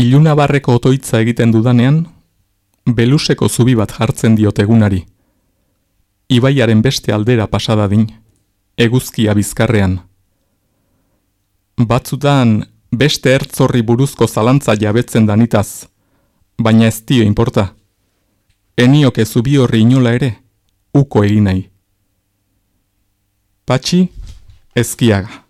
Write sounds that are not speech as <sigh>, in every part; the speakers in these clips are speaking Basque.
Iluna barreko otoitza egiten dudanean, beluseko zubi bat jartzen diot egunari. Ibaiaren beste aldera pasadadin, eguzkia bizkarrean. Batzutan beste ertzorri buruzko zalantza jabetzen danitaz, baina ez dio inporta. Enioke zubi horri inola ere, uko egin nahi. Patxi, ezkiaga.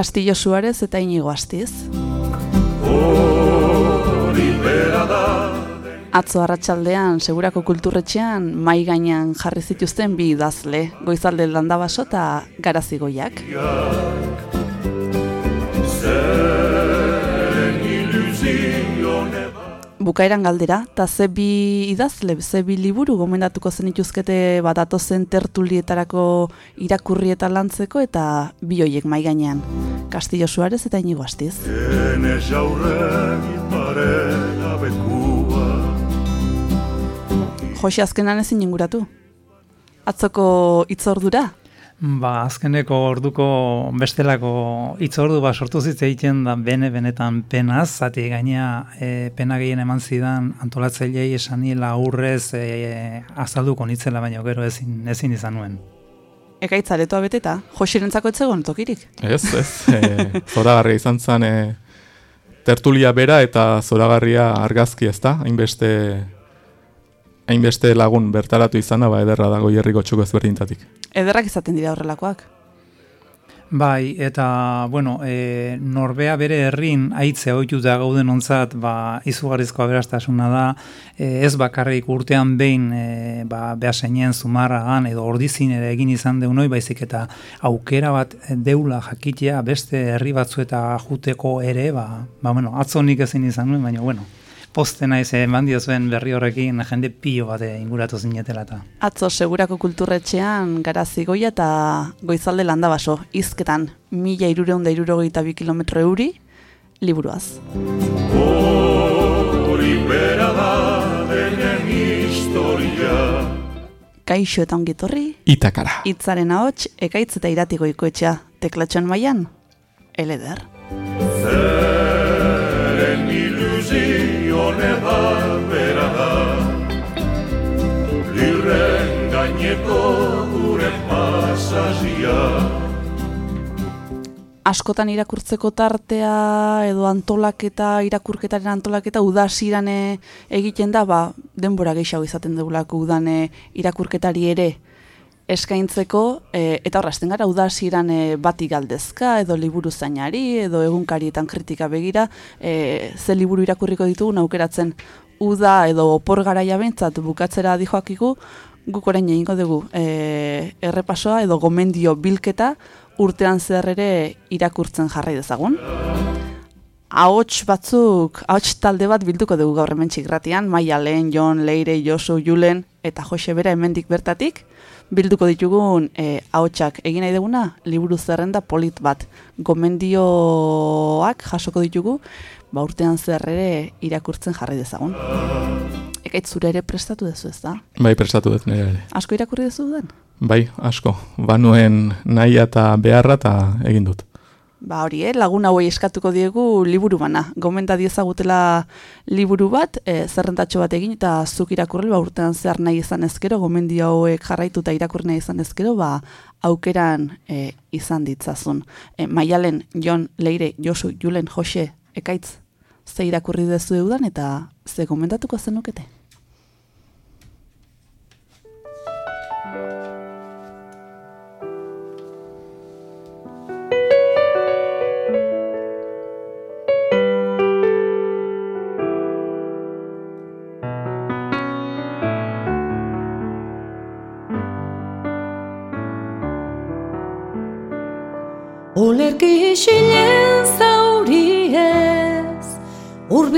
Castillo Suárez eta Inigo Astiz. Atzo arratsaldean segurako kulturretxean mai gainean jarri zituzten bi idazle, goizalde landabaso eta garazigoiak. Bukaeran galdera, eta ze bi idazle, ze bi liburu gomendatuko zen ituzkete bat atozen tertulietarako irakurri eta lantzeko eta bi hoiek mai gainean. Castillo Suárez eta Inigo Astiz. Jose azkenan ezin inguratu. Atzoko itzordura, Ba, azkeneko orduko bestelako itzordu ba sortu zitze egiten da bene benetan penaz, zati gaina e, pena gehien eman zidan antolatzailei esan nila aurrez e, azalduko nitzela baina gero ezin, ezin izan nuen. Ekaitza letoa beteta, josirentzako etzegon tokirik? Ez, ez, e, zoragarria izan zen e, tertulia bera eta zoragarria argazki ez da, hainbeste hainbeste lagun bertaratu izana, ba ederra dago hierriko txuko ezberdintatik. Ederrak izaten dira horrelakoak. Bai, eta, bueno, e, norbea bere herrin aitze oitu da gauden ontzat, ba, izugarrizko aberastasuna da, e, ez bakarrik urtean behin, e, ba, behasenien zumarragan, edo ordizin ere egin izan deunoi, baizik eta aukera bat deula jakitea beste herri batzu eta juteko ere, ba, ba bueno, atzonik ezin izan nuen, baina, bueno, poste naiz eman zuen berri horrekin jende pilo bate inguratu zinetela eta. Atzo segurako kulturretxean garazi goia eta goizalde landa baso, izketan mila irureun da irurogeita bi kilometro euri, liburuaz. Hori bera da denen historia Kaixo eta ongitorri Itakara Itzaren ahots, ekaitz eta iratiko ikoetxea Teklatxon maian, eleder Zeren gaineko gure pasazia Askotan irakurtzeko tartea edo antolaketa, irakurketaren antolaketa udasirane egiten da, ba, denbora gehiago izaten dugulako udane irakurketari ere eskaintzeko, e, eta horrazten gara, udasiran bati galdezka, edo liburu zainari, edo egunkarietan kritika begira, e, ze liburu irakurriko ditugu, aukeratzen uda edo opor garaia bentzat bukatzera dijoakigu, guk orain egingo dugu e, errepasoa edo gomendio bilketa urtean zer ere irakurtzen jarrai dezagun. Ahots batzuk, ahots talde bat bilduko dugu gaur hemen txikratian, Maia Lehen, Jon, Leire, Josu, Julen eta Jose Bera hemendik bertatik bilduko ditugun e, ahotsak. Egin nahi duguna? Liburu zerrenda polit bat. Gomendioak jasoko ditugu ba urtean zer ere irakurtzen jarri dezagun Ekait zure ere prestatu dezu ez da? Bai, prestatu dut nire ere. Asko irakurri dezu den? Bai, asko. Banuen nahi eta beharra eta egin dut. Ba hori, eh, lagun hauei eskatuko diegu liburu bana. Gomenta diezagutela liburu bat, e, zerrentatxo bat egin eta zuk irakurri, ba urtean zehar nahi izan ezkero, gomendio hauek jarraitu eta irakurri nahi izan ezkero, ba aukeran e, izan ditzazun. E, Maialen, Jon, Leire, Josu, Julen, Jose, ekaitz, ze irakurri dezu eudan eta ze gomentatuko zenukete?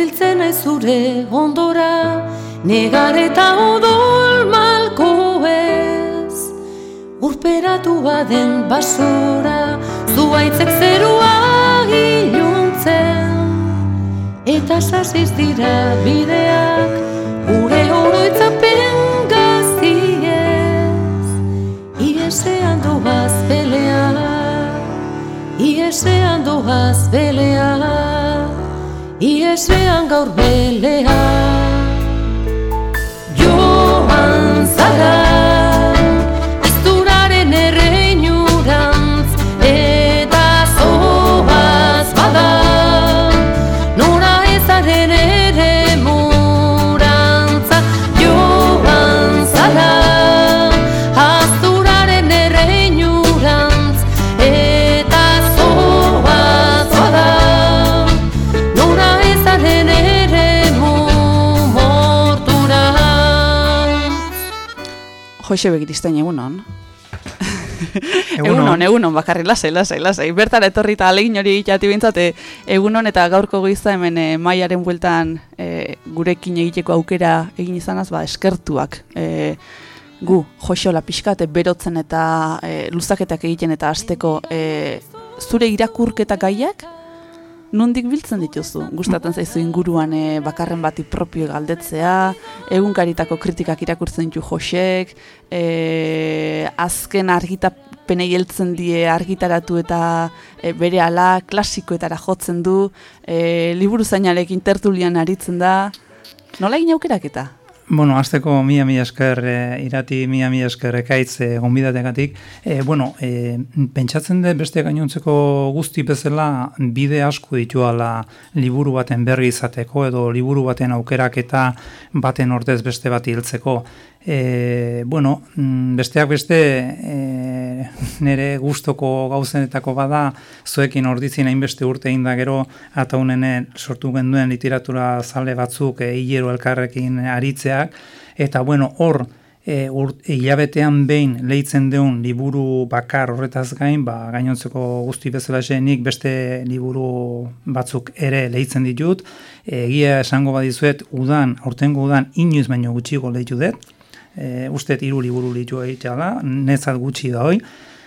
Urbiltzen ez zure ondora Negar eta odol malko ez. Urperatu baden basora Zuaitzek zerua hiluntzen Eta sasiz dira bideak Gure oroitzapen gaziez Iesean doaz belea Iesean doaz belea Iesean gaur belea Jose begiristen <laughs> egunon. egunon, egunon, bakarri lasai, lasai, lasai. Bertara etorri eta alegin hori jati bintzate egunon eta gaurko goizta hemen e, maiaren bueltan e, gurekin egiteko aukera egin izanaz, ba, eskertuak. E, gu, Jose hola pixkate berotzen eta e, luzaketak egiten eta azteko e, zure irakurketa gaiak, nondik biltzen dituzu? Gustatzen zaizu inguruan e, bakarren bati propio galdetzea, egunkaritako kritikak irakurtzen ditu Josek, e, azken argitapenei heltzen die argitaratu eta e, bere ala klasikoetara jotzen du, e, liburu zainarekin tertulian aritzen da. Nola egin aukerak eta? Bueno, azteko mia mia esker, e, irati mia mia esker ekaitz e, gonbidategatik. E, bueno, e, pentsatzen dut beste gainontzeko guzti bezala bide asko dituala liburu baten berri izateko edo liburu baten aukerak eta baten ordez beste bat hiltzeko. E, bueno, mm, besteak beste e, nire gustoko gauzenetako bada zuekin orditzin hainbeste urte egin da gero eta unene sortu genduen literatura zale batzuk e, hilero elkarrekin aritzeak. Eta bueno, hor e, hilabetean behin lehitzen deun liburu bakar horretaz gain, ba, gainontzeko guzti bezala nik beste liburu batzuk ere lehitzen ditut, egia esango badizuet udan, aurtengo udan inoiz baino gutxiko lehitu dut, e, uste hiru liburu litu egitea da, nezat gutxi da hoi,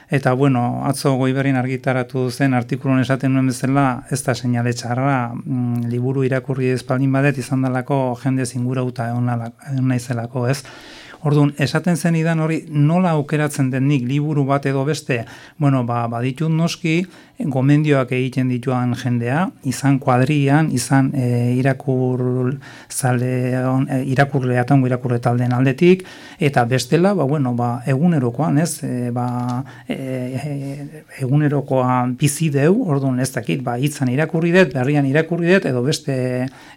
eta bueno, atzo goiberin argitaratu zen artikulon esaten nuen bezala, ez da seinale txarra, mm, liburu irakurri espaldin badet izan dalako jende zingurauta egon naizelako, ez? Orduan, esaten zen idan hori nola aukeratzen den nik liburu bat edo beste, bueno, ba, baditut noski, gomendioak egiten dituan jendea, izan kuadrian, izan e, irakur zale, e, irakurle atango irakurle talden aldetik, eta bestela, ba, bueno, ba, egunerokoan, ez, e, ba, e, egunerokoan bizi deu, orduan ez dakit, ba, itzan irakurri dut, berrian irakurri dut, edo beste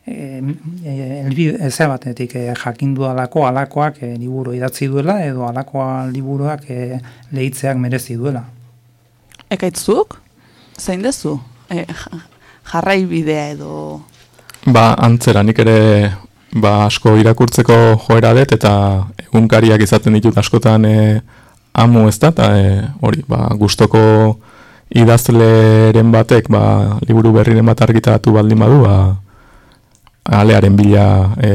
e, e, batetik e, jakindu alako, alakoak e, liburu idatzi duela, edo alakoa liburuak e, lehitzeak merezi duela. Ekaitzuk? Zein dezu? E, jarrai bidea edo... Ba, antzera, nik ere ba, asko irakurtzeko joera dut eta egunkariak izaten ditut askotan e, amu ez da, eta e, hori, ba, gustoko idazleren batek, ba, liburu berriren bat argitaratu baldin badu, ba, alearen bila e,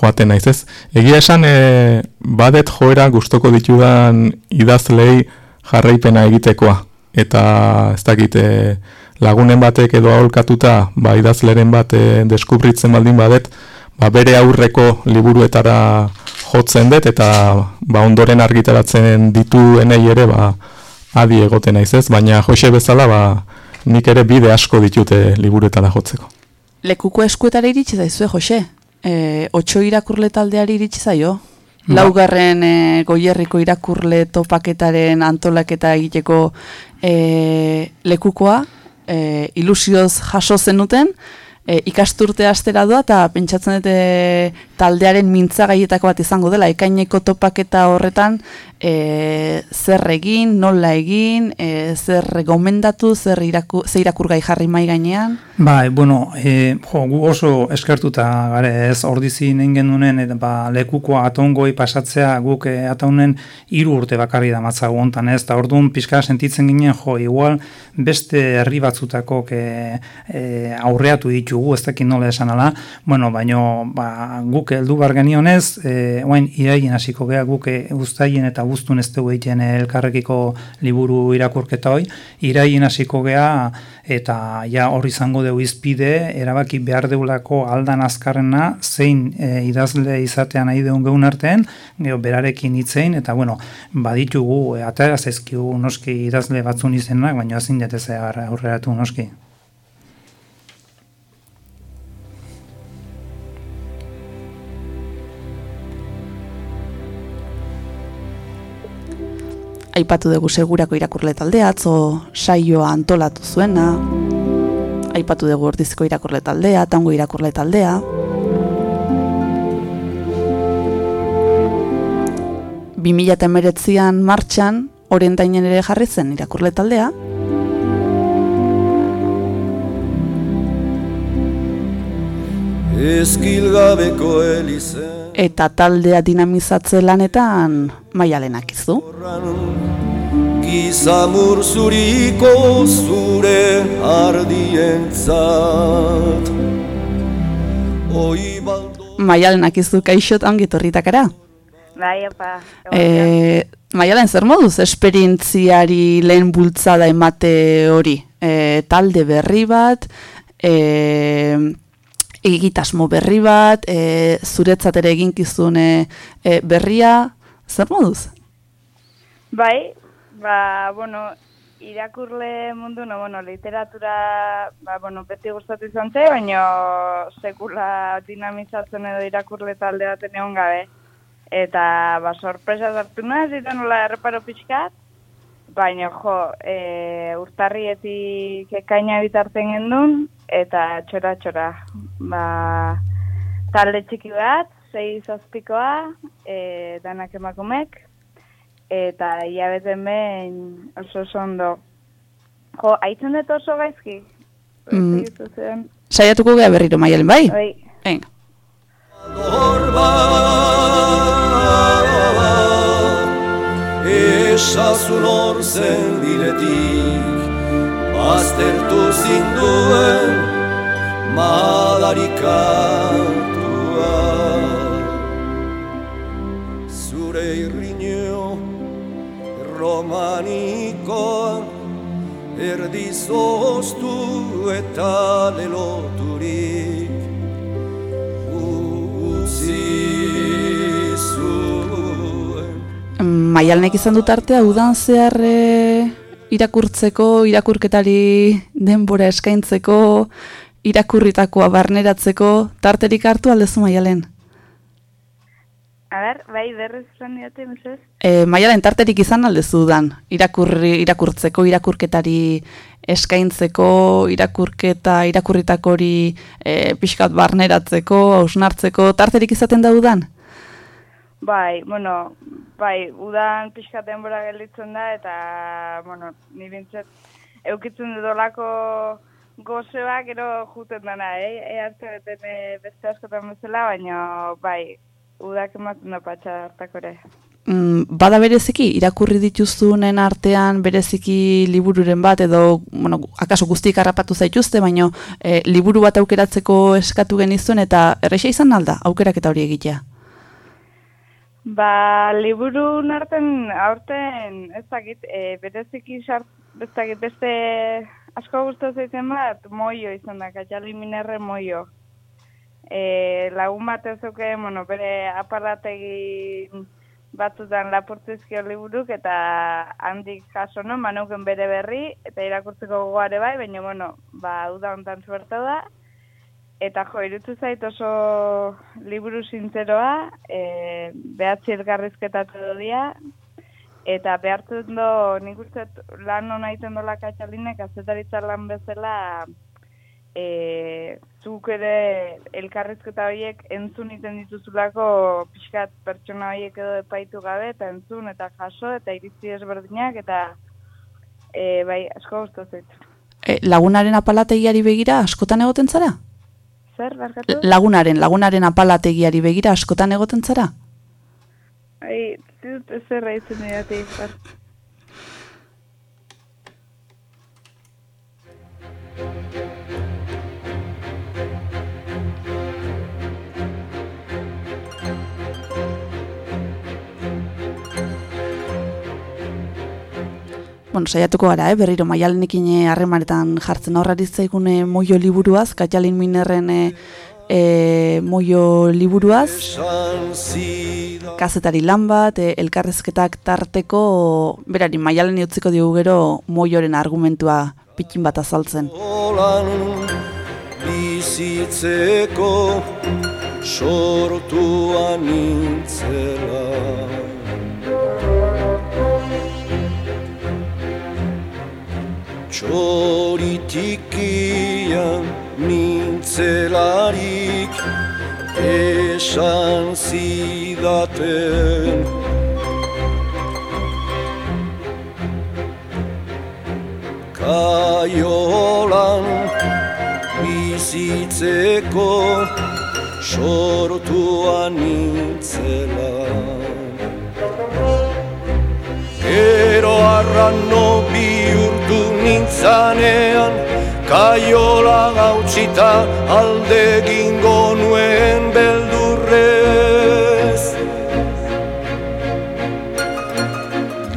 joaten naiz ez. Egia esan, e, badet joera gustoko ditudan idazlei jarraipena egitekoa eta ez dakit e, lagunen batek edo aholkatuta ba idazleren bat e, deskubritzen baldin badet ba bere aurreko liburuetara jotzen dut eta ba ondoren argitaratzen dituenei ere ba adi egoten naiz ez? Baina Jose bezala ba nik ere bide asko ditute liburuetara jotzeko. Lekuko eskuetara iritsi zaizue Jose? Eh ocho irakurle taldeari iritsi zaio Ba. laugarren e, goierriko irakurle topaketaren antolaketa egiteko e, lekukoa, e, ilusioz jaso zenuten, e, ikasturte astera doa eta pentsatzen dute taldearen mintzagaietako bat izango dela. Ekaineko topaketa horretan e, zer egin, nola egin, e, zer gomendatu, zer iraku, zer irakurgai jarri mai gainean. Bai, bueno, e, jo, gu oso eskertuta gare ez? Ordizi ningen dunen eta ba, lekuko atongoi pasatzea guk e, ataunen hiru urte bakarri da matzago hontan ez, eta orduan pixka sentitzen ginen jo, igual beste herri batzutako e, aurreatu ditugu, ez dakit nola esan ala, bueno, baino ba, guk heldu bar genionez, e, oain iraien hasiko gea guk e, guztaien eta guztun ez dugu egiten elkarrekiko liburu irakurketa hoi, iraien hasiko gea eta ja hor izango dugu izpide, erabaki behar deulako aldan azkarrena, zein e, idazle izatean nahi deun geun artean, geho berarekin hitzein, eta bueno, baditugu, e, atera zezkigu noski idazle batzun izenak, baina ezin jatezea aurreratu noski. Aipatu dugu segurako irakurle taldea, atzo saioa antolatu zuena. Aipatu dugu ordizko irakurle taldea, tango irakurle taldea. Bi mila temeretzian martxan, orientainen ere jarri zen irakurle taldea. Eskilgabeko elizen Eta taldea dinamizatze lanetan maialenak izu. Gizamur zuriko zure ardientzat Maialenak izu kaixot ongi torritakara. Bai, apa. E, Maialen, zer moduz esperientziari lehen bultzada emate hori? E, talde berri bat, e, egitasmo berri bat, e, zuretzat ere eginkizune e, berria, zer moduz? Bai, ba, bueno, irakurle mundu, no, bueno, literatura, ba, bueno, beti gustatu izan ze, baina sekula dinamizatzen edo irakurle talde baten egon gabe. Eta, ba, sorpresa zartu naz, eta nola erreparo pixkat, baina, jo, e, urtarrietik ekaina bitarten gendun, eta txora-txora, ba, talde txiki bat, zei zazpikoa, e, danak emakumek, eta hilabeten behin oso oso ondo. Jo, haitzen dut oso gaizki? Mm. Saiatuko gea berriro, Maialen, bai? Bai, Venga. Esazun hor zen biletik Baztertu zinduen madarikatua Irriño romanikoa Erdi zoztu eta leloturik Utzi zuen Maialenek izan dut artea udan zehar irakurtzeko, irakurketari denbora eskaintzeko, irakurritakoa barneratzeko, tarterik hartu aldezu Maialen. A ber, bai, berriz zan diote, mesez? E, Maialen tarterik izan aldezu udan, irakurri, irakurtzeko, irakurketari eskaintzeko, irakurketa, irakurritakori e, pixkat barneratzeko, hausnartzeko, tarterik izaten da udan? Bai, bueno, bai, udan pixka denbora gelditzen da, eta, bueno, ni bintzat, eukitzen dudolako gozea, gero juten dana, eh? E beten eh, beste askotan bezala, baina, bai, udak ematen da patxa hartakore. Mm, bada bereziki, irakurri dituzunen artean bereziki libururen bat, edo, bueno, akaso guztiek harrapatu zaituzte, baino e, liburu bat aukeratzeko eskatu genizuen, eta erreixa izan alda, aukeraketa hori egitea. Ba, liburu narten aurten ez dakit, e, bereziki sart, ez dakit, beste asko guztu zaiten bat, moio izan da, katxali minerre moio. E, lagun bat ez duke, bueno, bere aparategi batzutan lapurtzizkio liburuk, eta handik jaso no, manauken bere berri, eta irakurtzeko gogoare bai, baina, bueno, ba, uda hontan zuerta da, Eta jo, irutu zait oso liburu zintzeroa, e, behatzi elgarrizketatu dodia, eta behartzen do, nik uste lan hona iten dola katxalinek, azetaritza lan bezala, e, zuk ere elkarrezketa horiek entzun iten dituzulako pixkat pertsona horiek edo epaitu gabe, eta entzun, eta jaso, eta iritzi ezberdinak, eta e, bai, asko gustatzen zait. E, lagunaren apalategiari begira askotan egoten zara? Zer, barkatu? Lagunaren, lagunaren apalategiari begira askotan egoten zara? Ai, zut zer raitzen didatik, bar. Bueno, saiatuko gara, eh? berriro maialenekin eh, harremanetan jartzen horrari zaigune moio liburuaz, Katalin Minerren e, e, moio liburuaz, kazetari lan bat, e, elkarrezketak tarteko, berari maialen utziko diogu gero moioren argumentua pikin bat azaltzen. Olan bizitzeko sortua nintzela Txoritikian nintzelarik esan zidaten. Kaiolan bizitzeko sortua nintzela. Gero arrano bihurtu nintzanean Kaiola gautzita alde gingo nuen beldurrez.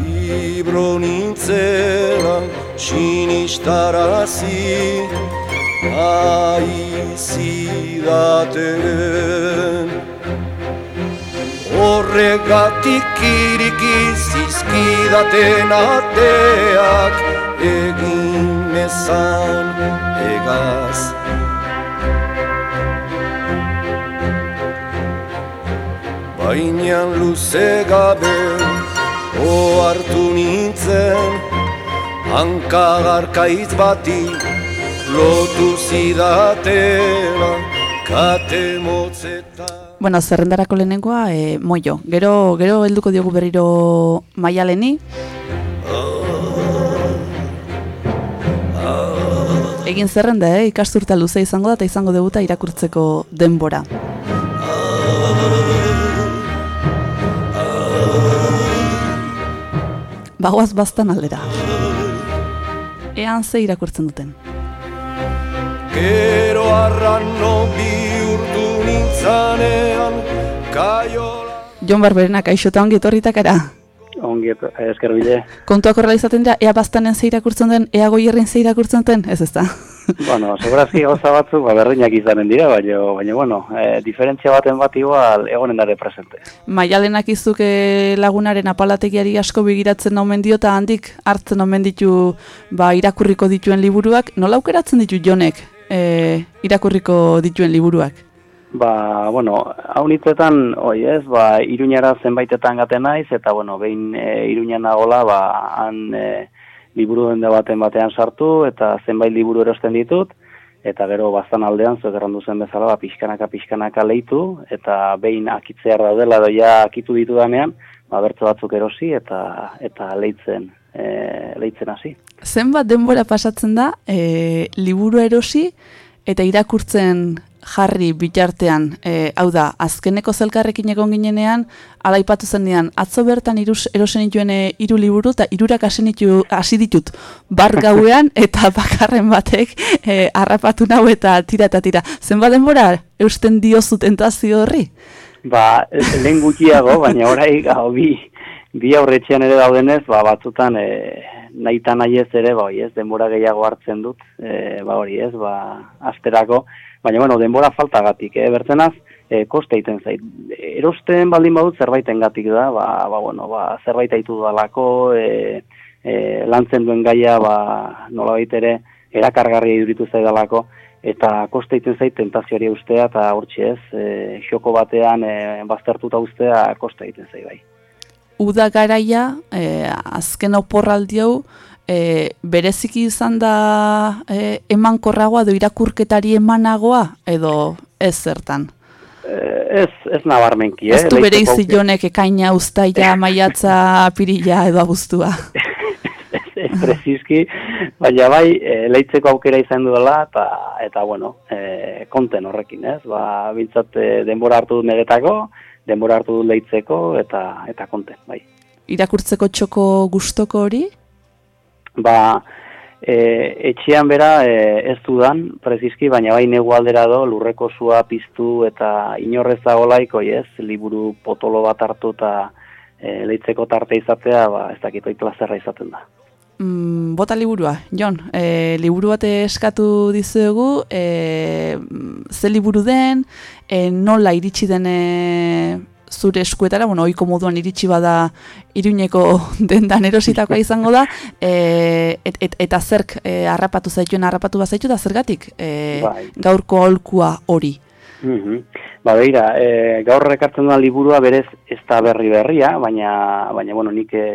Libro nintzela sinistarazi Nahi zidaten Horregatik iriki zizkidaten ateak Egin ezan egaz Baina luze gabe ohartu nintzen Hankagarkaitz bati lotu zidatela Kate motzetan Bueno, zerrendarako lehenengoa, e, moio. Gero, gero helduko diogu berriro maialeni. Egin zerrenda, eh? ikasturta luze izango da eta izango debuta irakurtzeko denbora. Bagoaz bastan aldera. Ean ze irakurtzen duten. Gero arrano bihurtu nintzanean Kaiola Jon Barberena, kaixo eta ongi etorritakara. Ongi eto- esker bide. Kontuak horrela izaten dira, ea bastanen ze irakurtzen den, ea goierrin ze irakurtzen den, ez ez da. <laughs> bueno, segurazki gauza batzuk ba, berdinak izanen dira, baina, baina bueno, e, diferentzia baten bat igual egonen dare presente. Maialenak izuke lagunaren apalategiari asko begiratzen omen dio eta handik hartzen omen ditu ba, irakurriko dituen liburuak. Nola aukeratzen ditu jonek e, irakurriko dituen liburuak? Ba, bueno, hau nitzetan, oi ez, ba, iruñara zenbaitetan gaten naiz, eta, bueno, behin e, iruñan nagola, ba, han e, liburu dende baten batean sartu, eta zenbait liburu erosten ditut, eta gero bastan aldean, zuek errandu zen bezala, ba, pixkanaka, pixkanaka leitu, eta behin akitzear daudela, edo ja akitu ditu danean, ba, bertso batzuk erosi, eta eta leitzen, e, leitzen hasi. Zenbat denbora pasatzen da e, liburu erosi eta irakurtzen jarri bitartean, e, hau da, azkeneko zelkarrekin egon ginenean, alaipatu zen dian, atzo bertan irus, erosen dituen e, hiru liburu eta irurak hasi ditu- hasi ditut bar gauean <laughs> eta bakarren batek e, harrapatu nau eta tira eta tira. Zenbat denbora eusten diozu tentazio horri? Ba, lehen gutxiago, baina orai gau bi, bi aurretxean ere daudenez, ba, batzutan e, nahi eta nahi ez ere, ba, ez, denbora gehiago hartzen dut, e, ba, hori ez, ba, asterako, baina, bueno, denbora faltagatik, e, bertzenaz, e, koste egiten zait. Erosten baldin badut zerbaiten gatik da, ba, ba, bueno, ba, zerbait aitu dalako, e, e, lantzen duen gaia, ba, nolabait ere, erakargarria iduritu zaidalako, eta koste egiten zait tentazioari ustea eta hortxe ez, e, xoko batean e, baztertuta ustea koste egiten zait bai. uda garaia, e, azken oporraldi hau, e, bereziki izan da e, emankorragoa edo irakurketari emanagoa edo ez zertan. Eh, Ez, ez nabarmenki, eh? Ez du bere izilonek ekaina, ustaia, <laughs> maiatza, apirila edo abuztua. ez, <laughs> ez preziski, baina bai, e, leitzeko aukera izan duela, eta, eta bueno, e, konten horrekin, ez? Ba, bintzat e, denbora hartu dut negetako, denbora hartu dut leitzeko, eta, eta konten, bai. Irakurtzeko txoko gustoko hori? Ba, e, etxean bera e, ez dudan, preziski, baina bai negu aldera do, lurreko zua piztu eta inorrez dagoelaiko, ez, liburu potolo bat hartu eta e, leitzeko tarte izatea, ba, ez dakit, oi plazerra izaten da. Mm, bota liburua, Jon, e, liburu bat eskatu dizuegu, e, ze liburu den, e, nola iritsi den e, zure eskuetara, bueno, oiko moduan iritsi bada iruñeko <laughs> dendan erositakoa izango da, e, et, et, eta zerk e, harrapatu zaituen harrapatu bazaitu, da zergatik e, Bai. gaurko aholkua hori. Mhm. Ba, beira, e, gaur rekartzen dudan liburua berez ez da berri berria, baina, baina bueno, nik e,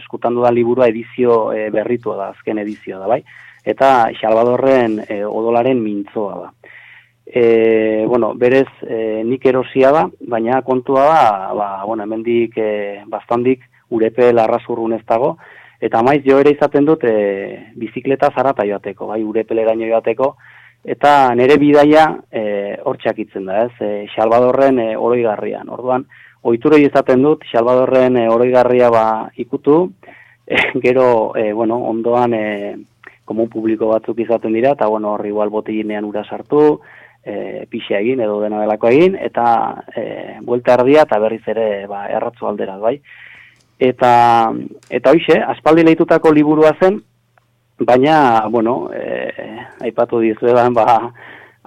eskutan dudan liburua edizio e, berritua da, azken edizioa da, bai? Eta Salvadorren e, odolaren mintzoa da. E, bueno, berez e, nik erosia da, baina kontua da, ba, bueno, hemendik e, bastandik urepe larrasurrun ez dago, eta maiz jo ere izaten dut e, bizikleta zarata joateko, bai, urepeleraino joateko, eta nere bidaia e, hor txakitzen da, ez, e, Salvadorren e, oroigarrian. Orduan, ohituroi izaten dut, Salvadorren e, oroigarria ba ikutu, e, gero, e, bueno, ondoan e, komun publiko batzuk izaten dira, eta bueno, hor igual botellinean ura sartu, e, pixa egin edo dena delako egin, eta e, buelta erdia eta berriz ere ba, erratzu aldera, bai. Eta, eta hoxe, aspaldi lehitutako liburua zen, baina, bueno, e, aipatu dizuedan, ba,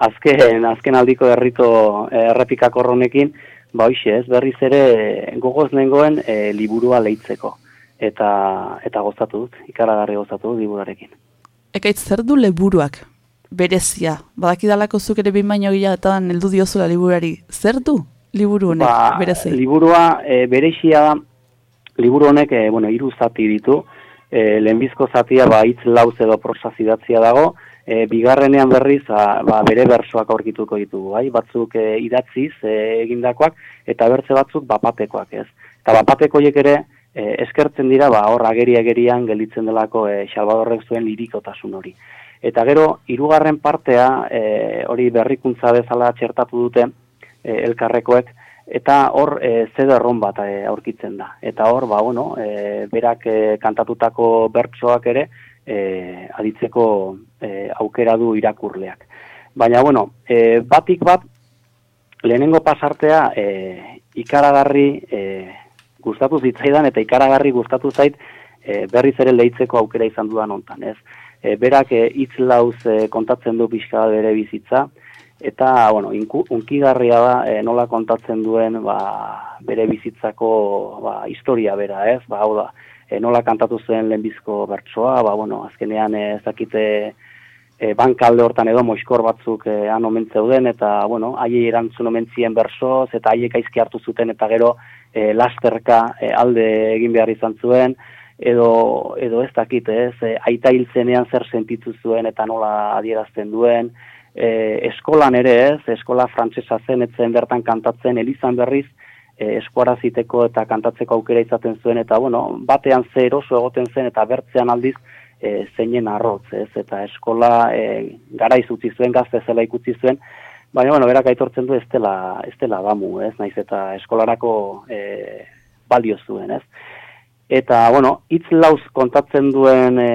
azken, azken aldiko herrito e, errepikako honekin, ba hoxe, ez berriz ere gogoz nengoen e, liburua leitzeko. Eta, eta gozatu dut, ikaragarri gozatu dut liburuarekin. Ekaitz zer du liburuak berezia? Badakidalako zuk ere behin baino gehiagotan heldu diozula liburuari. Zer du liburu honek Ba, berezi? liburua e, berexia da, liburu honek, e, bueno, hiru zati ditu, e, lehenbizko zatia ba, hitz lauz edo prosa zidatzia dago, e, bigarrenean berriz a, ba, bere bersoak aurkituko ditugu, bai? batzuk e, idatziz e, egindakoak, eta bertze batzuk bapatekoak ez. Eta bapateko horiek ere e, eskertzen dira, ba, hor ageri-agerian gelditzen delako e, Salvadorrek zuen lirikotasun hori. Eta gero, hirugarren partea, e, hori berrikuntza bezala txertatu dute e, elkarrekoek, eta hor e, zederron bat e, aurkitzen da. Eta hor, ba, bueno, e, berak e, kantatutako bertsoak ere e, aditzeko e, aukera du irakurleak. Baina, bueno, e, batik bat, lehenengo pasartea e, ikaragarri e, gustatu zitzaidan eta ikaragarri gustatu zait e, berriz ere lehitzeko aukera izan dudan hontan, ez? E, berak e, hitz lauz e, kontatzen du pixka bere bizitza, eta, bueno, inku, unkigarria da e, nola kontatzen duen ba, bere bizitzako ba, historia bera, ez? Ba, hau da, e, nola kantatu zen lehenbizko bertsoa, ba, bueno, azkenean e, ez dakite e, bankalde hortan edo moiskor batzuk e, han omen zeuden, eta, bueno, haiei erantzun omen zien bersoz, eta haiek aizki hartu zuten, eta gero e, lasterka e, alde egin behar izan zuen, edo, edo ez dakit, ez, e, aita hil zenean zer sentitu zuen eta nola adierazten duen, e, eskolan ere ez, eskola frantsesa zen, etzen bertan kantatzen, elizan berriz, e, eskuaraziteko eta kantatzeko aukera izaten zuen, eta bueno, batean ze eroso egoten zen, eta bertzean aldiz, e, zeinen arrotz, ez, eta eskola e, gara izutzi zuen, gazte zela ikutzi zuen, baina, bueno, berak aitortzen du ez dela, ez dela damu, ez, naiz eta eskolarako e, balio zuen, ez. Eta, bueno, hitz lauz kontatzen duen e,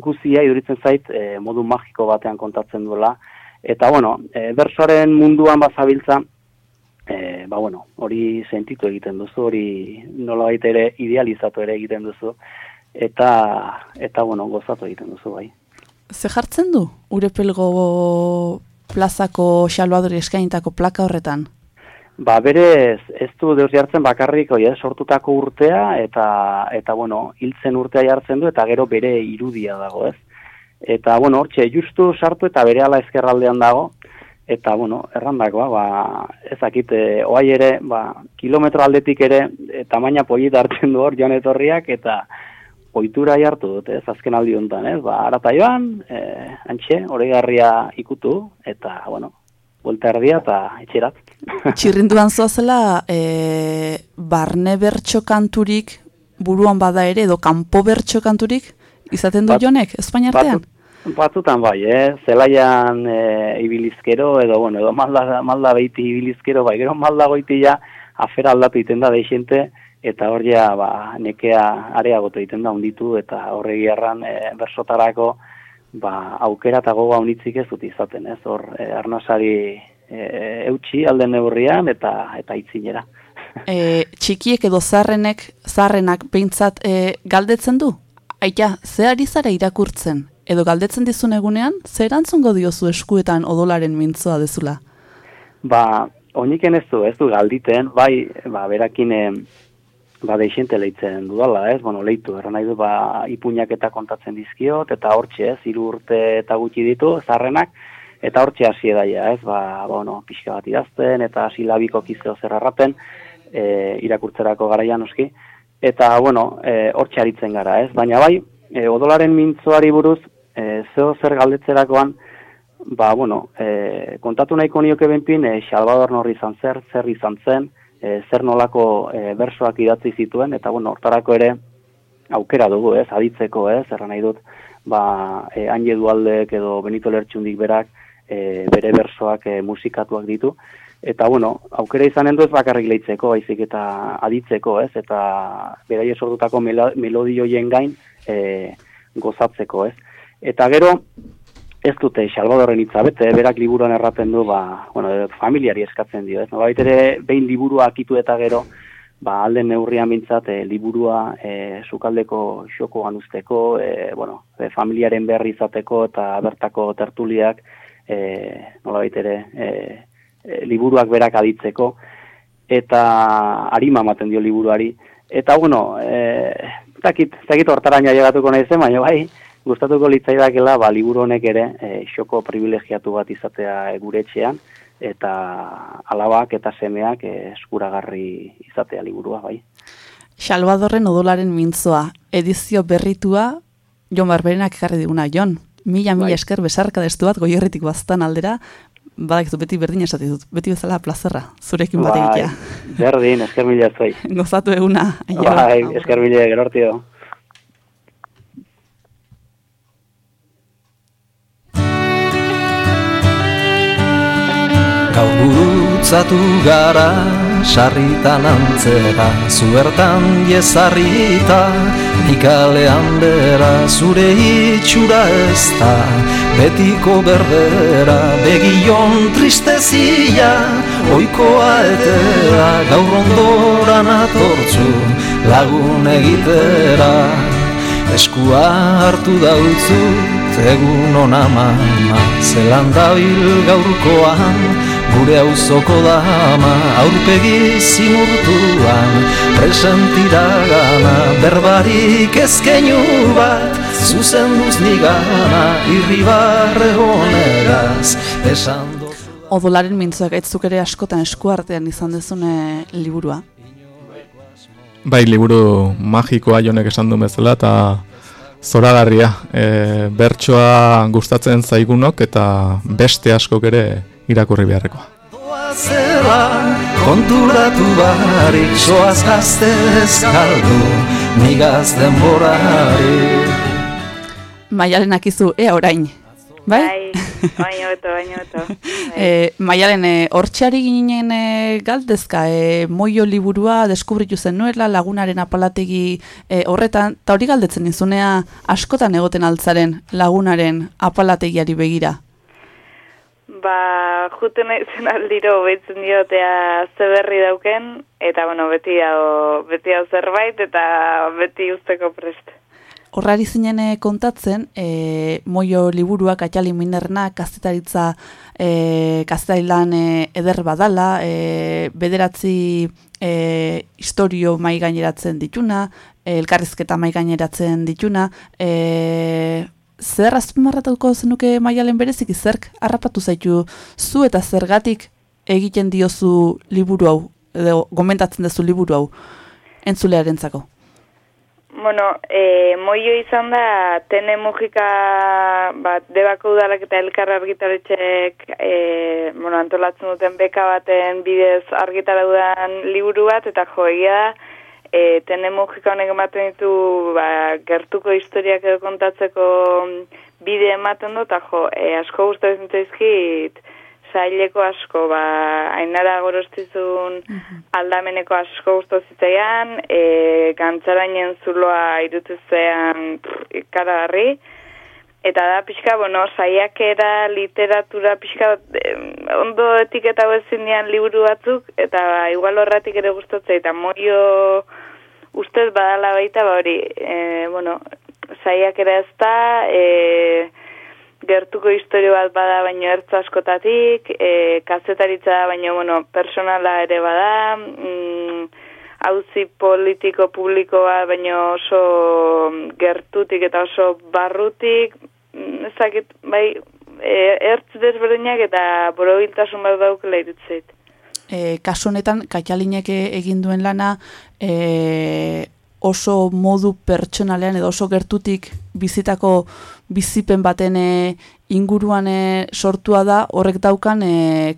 guzia, iduritzen zait, e, modu magiko batean kontatzen duela. Eta, bueno, e, bersoaren munduan bazabiltza, e, ba, bueno, hori sentitu egiten duzu, hori nola ere idealizatu ere egiten duzu, eta, eta bueno, gozatu egiten duzu, bai. Ze jartzen du Urepelgo plazako Salvadori eskainitako plaka horretan? Ba, berez, ez du deus jartzen bakarrik, oi, eh, sortutako urtea, eta, eta bueno, hiltzen urtea jartzen du, eta gero bere irudia dago, ez? Eta, bueno, hortxe, justu sartu eta bere ala ezkerraldean dago, eta, bueno, errandakoa, ba, ezakit, e, oai ere, ba, kilometro aldetik ere, e, tamaina polit hartzen du hor joan etorriak, eta ohitura hartu dut, ez, azken aldi honetan, ez, ba, arata joan, e, antxe, oregarria ikutu, eta, bueno, buelta erdia eta etxerat. <laughs> Txirrinduan zoazela, e, barne bertso kanturik buruan bada ere, edo kanpo bertso kanturik, izaten du Bat- jonek, Espainiartean? Batzu- Batzutan bai, eh? zelaian e, ibilizkero, edo, bueno, edo malda, malda behiti ibilizkero, bai, gero malda goiti ja, afera aldatu egiten da deixente, eta hor ja, ba, nekea areagotu egiten da unditu, eta horregi erran e, bersotarako, ba, aukera eta gogoa unitzik ez dut izaten, ez, hor, e, arnasari e, eutxi alden neurrian, eta eta itzinera. E, txikiek edo zarrenek, zarrenak behintzat e, galdetzen du? Aita, ze ari zara irakurtzen? Edo galdetzen dizun egunean, ze erantzungo diozu eskuetan odolaren mintzoa dezula? Ba, oiniken ez du, ez du galditen, bai, ba, berakin eh, ba, deixente leitzen dudala, ez, bueno, leitu, erran nahi du, ba, ipuñak eta kontatzen dizkiot, eta hortxe, ez, hiru urte eta gutxi ditu, zarrenak, eta hortxe hasi edaia, ez, ba, bueno, pixka bat idazten, eta silabiko kizeo zer harrapen, e, irakurtzerako garaian noski, eta, bueno, e, hortxe aritzen gara, ez, baina bai, e, odolaren mintzoari buruz, e, zeo zer galdetzerakoan, ba, bueno, e, kontatu nahiko nioke benpin, e, Salvador Norri izan zer, zer izan zen, e, zer nolako e, bersoak idatzi zituen, eta, bueno, hortarako ere aukera dugu, ez, aditzeko, ez, erran nahi dut, ba, e, Anje Dualdek edo Benito Lertxundik berak e, bere bersoak e, musikatuak ditu, eta, bueno, aukera izanen du ez bakarrik leitzeko, baizik eta aditzeko, ez, eta beraie sortutako melo- melodioien gain e, gozatzeko, ez. Eta gero, ez dute Salvadorren hitza bete, berak liburuan erraten du, ba, bueno, familiari eskatzen dio, ez? Nolabait ere, behin liburua akitu eta gero, ba, alden neurrian bintzat, e, liburua e, sukaldeko xokoan usteko, e, bueno, e, familiaren berri izateko eta bertako tertuliak, e, nolabait ere, e, e, liburuak berak aditzeko, eta harima ematen dio liburuari. Eta, bueno, e, zakit, zakit hortaraina llegatuko naizen, baina bai, gustatuko litzaidakela ba liburu honek ere e, xoko privilegiatu bat izatea gure etxean eta alabak eta semeak e, eskuragarri izatea liburua bai. Salvadorren odolaren mintzoa, edizio berritua, Jon Barberenak ekarri diguna, Jon. Mila, mila Bai. esker besarka destu bat goierritik baztan aldera, badakizu beti berdin esate dut, beti bezala plazerra, zurekin bat egitea. berdin, esker mila zuei. <laughs> Gozatu eguna. Bai, esker mila gerortio. Gurutzatu gara, sarritan antzera, zuertan jezarrita, nikalean bera, zure itxura ez da, betiko berbera, begion tristezia, oikoa etera, gaur ondoran atortzu, lagun egitera. Eskua hartu dautzut egun ona mama Zelan dabil gaurkoan gure auzoko dama Aurpegi zimurtuan presentira gana Berbarik ezkeinu bat zuzenduz nigana Irribarre honeraz esan Odolaren mintzoak aitzuk ere askotan eskuartean izan dezune liburua. Bai, liburu magikoa jonek esan duen bezala, eta zoragarria. E, bertsoa gustatzen zaigunok eta beste askok ere irakurri beharrekoa. Zela, konturatu barik, soaz gaztez galdu, nigaz denborari. Maialen akizu, ea orain. Bai? baino beto, baino. Bai. <laughs> E, Maialen, e, hortxeari ginen e, galdezka, e, moio liburua deskubritu zen nuela, lagunaren apalategi e, horretan, eta hori galdetzen izunea askotan egoten altzaren lagunaren apalategiari begira. Ba, juten naizen <laughs> aldiro behitzen diotea ze berri dauken, eta bueno, beti hau, beti hau zerbait, eta beti usteko prest. Horrari zinen e, kontatzen, e, moio liburuak atxali minerna, kazetaritza, e, kazetari lan e, eder badala, e, bederatzi e, historio mai gaineratzen dituna, e, elkarrizketa mai gaineratzen dituna, e, zer azpimarratuko zenuke maialen bereziki zerk harrapatu zaitu zu eta zergatik egiten diozu liburu hau, edo gomentatzen duzu liburu hau, entzulearentzako. Bueno, e, moio izan da, tene mugika, bat, debako udalak eta elkar argitaretxek, e, bueno, antolatzen duten beka baten bidez argitara dudan liburu bat, eta jo, da, e, tene mugika honek ematen ditu, ba, gertuko historiak kontatzeko bide ematen du, eta jo, e, asko gustatzen zaizkit, zaileko asko, ba, ainara gorostizun aldameneko asko zitzaian, e, gantzarainen zuloa irutzean ikaragarri, eta da pixka, bueno, saiakera, literatura, pixka, em, ondo etiketa ezin dian liburu batzuk, eta ba, igual horratik ere gustatzea, eta moio ustez badala baita, ba hori, e, bueno, saiakera ez da, e, gertuko historio bat bada baino ertz askotatik, e, kazetaritza da baino bueno, personala ere bada, mm, hauzi politiko publikoa baino oso gertutik eta oso barrutik, mm, ezakit, bai, e, ertz desberdinak eta borobiltasun bat daukela irutzeit. E, kasu honetan, katxalinek egin duen lana, e, oso modu pertsonalean edo oso gertutik bizitako bizipen baten e, inguruan e, sortua da horrek daukan e,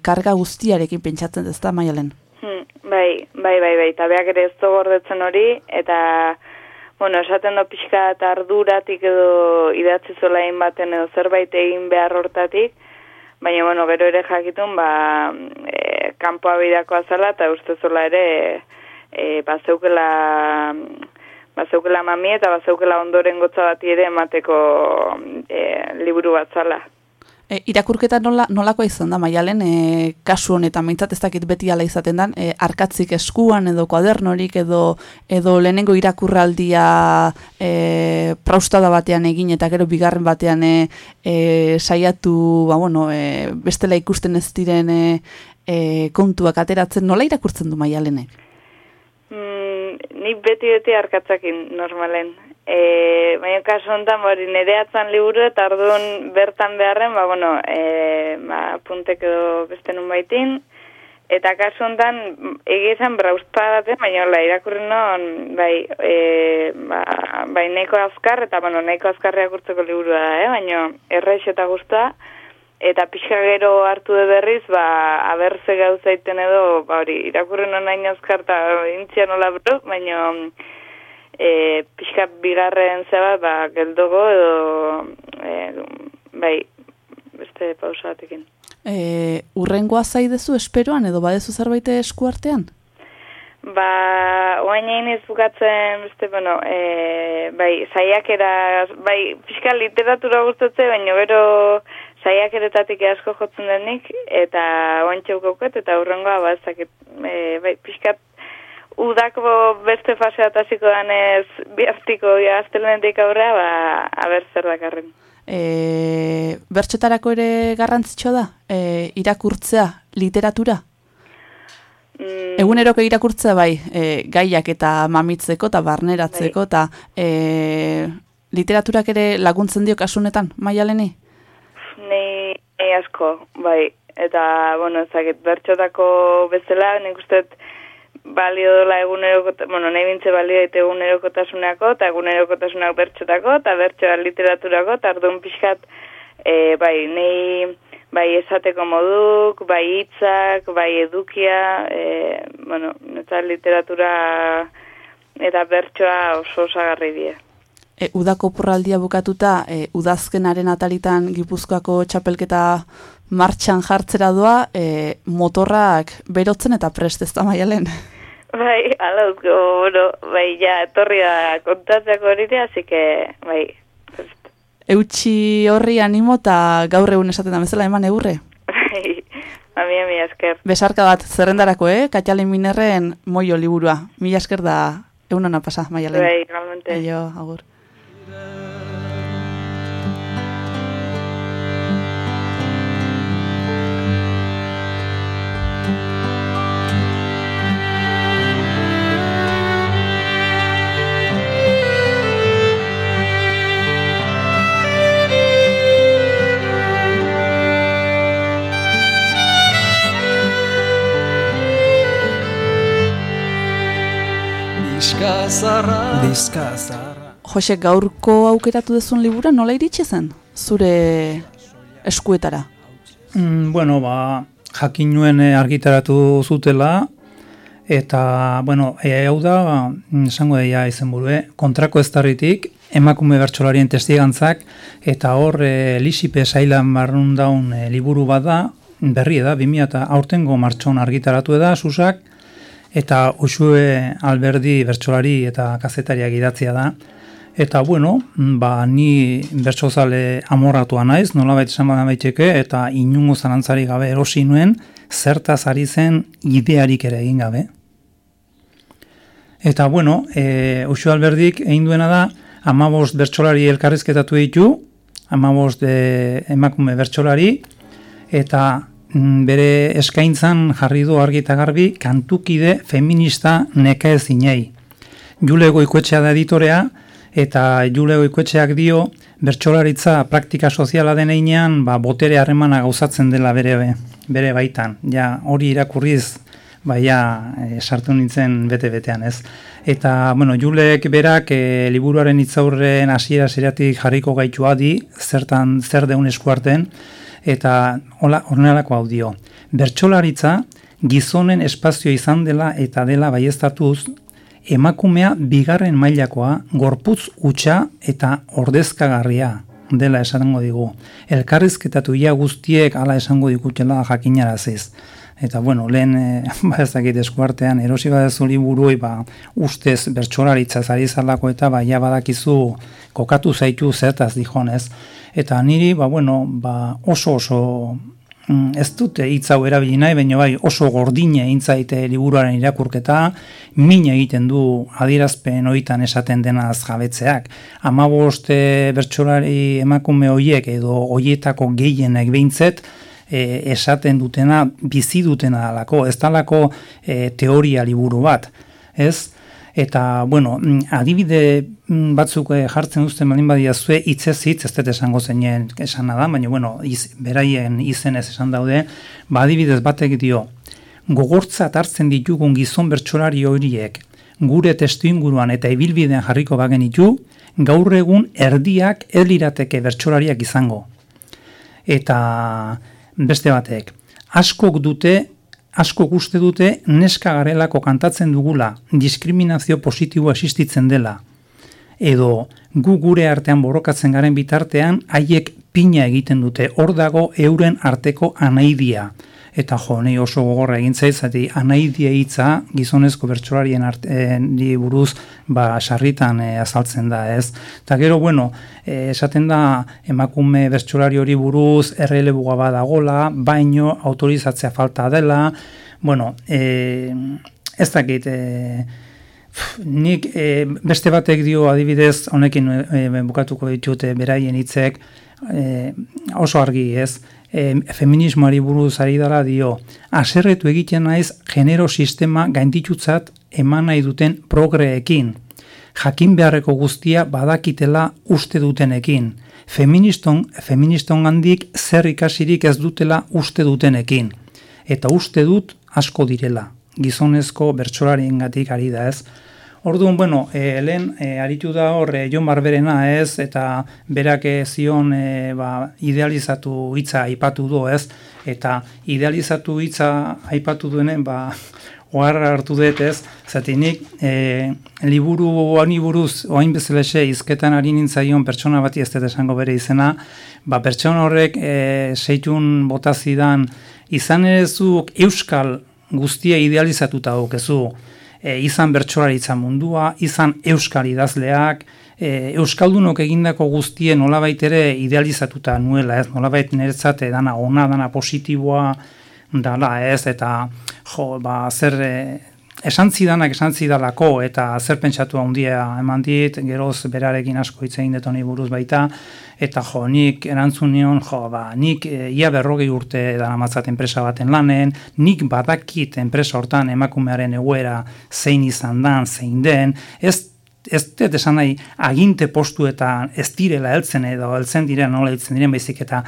karga guztiarekin pentsatzen ez da maialen. Hmm, bai, bai, bai, bai, eta beak ere ez gordetzen hori, eta, bueno, esaten do pixka eta arduratik edo idatzi zolain baten edo zerbait egin behar hortatik, baina, bueno, gero ere jakitun, ba, e, kanpoa bidako azala, eta uste zola ere, e, bazeukela bazeukela mami eta bazeukela ondoren gotza bati ere emateko e, liburu bat zala. E, irakurketa nola, nolako izan da, maialen, e, kasu honetan, mintzat ez dakit beti ala izaten dan, e, arkatzik eskuan edo kuadernorik edo, edo lehenengo irakurraldia e, praustada batean egin eta gero bigarren batean e, e, saiatu, ba, bueno, e, bestela ikusten ez diren e, e, kontuak ateratzen, nola irakurtzen du maialenek? nik beti beti arkatzakin normalen. E, baina kasu honetan, bori, nire atzan liburu eta orduan bertan beharren, ba, bueno, e, ba, puntek edo beste nun baitin, eta kasu honetan, egizan brauzpadaten, baina hola, irakurri non, bai, e, ba, bai, neko azkar, eta, bueno, neko azkarriak urtzeko liburu da, eh? baina erreix eta guztua, eta pixka gero hartu de berriz, ba, abertze gauzaiten edo, ba, hori, irakurren onain azkarta intzian nola bro, baina e, pixka bigarren zeba, ba, geldogo edo, e, bai, beste pausa batekin. E, urrengoa zaidezu esperoan edo badezu zerbait eskuartean? Ba, oain egin ez bukatzen, beste, bueno, e, bai, zaiakera, bai, pixka literatura guztatze, baina gero zaiak eretatik asko jotzen denik, eta oantxeu gauket, eta hurrengoa bazak, e, bai, pixkat, udako beste fasea hasiko danez biartiko gaztelenetik aurrea, ba, aber zer dakarren. E, bertxetarako ere garrantzitsua da, e, irakurtzea, literatura? Mm. Eguneroko irakurtzea bai, e, gaiak eta mamitzeko eta barneratzeko, bai. eta e, literaturak ere laguntzen dio kasunetan, maialeni? Nei, nei asko, bai. Eta, bueno, ezagit, bertxotako bezala, nik uste balio dola eguneroko, bueno, nahi bintze balio eta egunerokotasuneako, eta egunerokotasunak bertxotako, eta bertxoa literaturako, eta arduan pixkat, e, bai, nei, bai esateko moduk, bai hitzak, bai edukia, e, bueno, eta literatura eta bertsoa oso osagarri die. E, udako porraldia bukatuta, e, udazkenaren atalitan gipuzkoako txapelketa martxan jartzera doa, e, motorrak berotzen eta prest ez da maialen. Bai, alauzko, bueno, bai, ja, etorri da kontatzeko así que, bai. Eutxi horri animo eta gaur egun esaten da bezala eman eurre. Bai, ami, ami, esker. Besarka bat, zerrendarako, eh? Katxalen minerren moio liburua. Mila esker da egun pasa, maialen. Bai, realmente. Aio, agur. Bizkazarra Bizkazarra. Jose, gaurko aukeratu duzun libura nola iritsi zen? Zure eskuetara? Mm, bueno, ba, jakin nuen eh, argitaratu zutela, eta, bueno, e, hau da, mm, esango daia izen burue, kontrako eztarritik, emakume bertsolarien testigantzak, eta hor, e, lisipe sailan marrundaun e, liburu bada, berri da, 2000 eta aurtengo martxon argitaratu da, susak, eta usue alberdi bertsolari eta kazetariak idatzia da, Eta bueno, ba, ni bertsozale amorratua naiz, nolabait esan bada baiteke, eta inungo zalantzari gabe erosi nuen, zertaz ari zen idearik ere egin gabe. Eta bueno, e, Uxu Alberdik egin duena da, amabost bertsolari elkarrizketatu ditu, amabost de emakume bertsolari, eta bere eskaintzan jarri du argi eta garbi kantukide feminista neka ezinei. Jule Goikoetxea da editorea, eta Jule Goikoetxeak dio bertsolaritza praktika soziala deneinean ba, botere harremana gauzatzen dela bere bere baitan. Ja, hori irakurriz ba, ja, e, sartu nintzen bete-betean, ez? Eta, bueno, Julek berak e, liburuaren itzaurren hasiera seriatik jarriko gaitua di, zertan zer deun eskuarten, eta hola, hornelako hau dio. Bertsolaritza, gizonen espazio izan dela eta dela baieztatuz, emakumea bigarren mailakoa, gorputz utxa eta ordezkagarria dela esango digu. Elkarrizketatu ia guztiek ala esango dikutela jakinaraziz. Eta bueno, lehen e, <laughs> ba ez dakit eskuartean erosi badezu liburui ba ustez bertsolaritza zari zalako eta ba ja badakizu kokatu zaitu zertaz dijonez. Eta niri ba bueno, ba oso oso Mm, ez dute hitz hau erabili nahi, baina bai oso gordine intzaite liburuaren irakurketa, min egiten du adierazpen hoitan esaten denaz jabetzeak. Amaboste bertsolari emakume hoiek edo hoietako gehienek behintzet, e, esaten dutena, bizi dutena dalako, ez dalako e, teoria liburu bat. Ez? Eta, bueno, mm, adibide mm, batzuk eh, jartzen duzten baldin badia zue, itzez hitz, ez dut esango zeinen esan da, baina, bueno, iz, beraien izenez esan daude, ba, adibidez batek dio, gogortza hartzen ditugun gizon bertsolari horiek, gure testu inguruan eta ibilbidean jarriko bagen ditu, gaur egun erdiak erlirateke bertsolariak izango. Eta beste batek, askok dute asko guste dute neska garelako kantatzen dugula diskriminazio positibo existitzen dela. Edo gu gure artean borrokatzen garen bitartean haiek pina egiten dute hor dago euren arteko anaidia. Eta jo, nei oso gogorra egin zaitzati anaidia hitza gizonezko bertsolarien arte, di buruz ba, sarritan eh, azaltzen da ez. Eta gero, bueno, eh, esaten da emakume bertsolari hori buruz errelebuga badagola, baino autorizatzea falta dela, bueno, e, ez dakit, e, nik e, beste batek dio adibidez, honekin e, bukatuko ditute beraien hitzek, e, oso argi ez, e, feminismoari buruz ari dara dio, aserretu egiten naiz genero sistema gainditutzat eman nahi duten progreekin, jakin beharreko guztia badakitela uste dutenekin, feministon, feministon handik zer ikasirik ez dutela uste dutenekin, eta uste dut asko direla, gizonezko bertsolarien gatik ari da ez, Orduan, bueno, e, lehen e, aritu da hor e, Jon Barberena ez, eta berak zion e, ba, idealizatu hitza aipatu du ez, eta idealizatu hitza aipatu duenen, ba, <laughs> oharra hartu dut ez, zati nik e, liburu honi buruz, oain bezalese izketan ari nintzaion pertsona bati ez dut esango bere izena, ba, pertsona horrek e, seitun botazidan, izan ere euskal guztia idealizatuta daukezu, e, izan bertsolaritza mundua, izan euskal idazleak, e, euskaldunok egindako guztien nolabait ere idealizatuta nuela, ez? Nolabait niretzat dana ona, dana positiboa dala, ez eta jo, ba, zer e, esan zidanak esan zidalako eta zer pentsatu handia eman dit, geroz berarekin asko hitz egin detoni buruz baita, eta jo, nik erantzun nion, jo, ba, nik e, ia berrogei urte dara matzat enpresa baten lanen, nik badakit enpresa hortan emakumearen egoera zein izan dan, zein den, ez ez dut esan nahi aginte postu eta ez direla heltzen edo heltzen diren nola heltzen diren baizik eta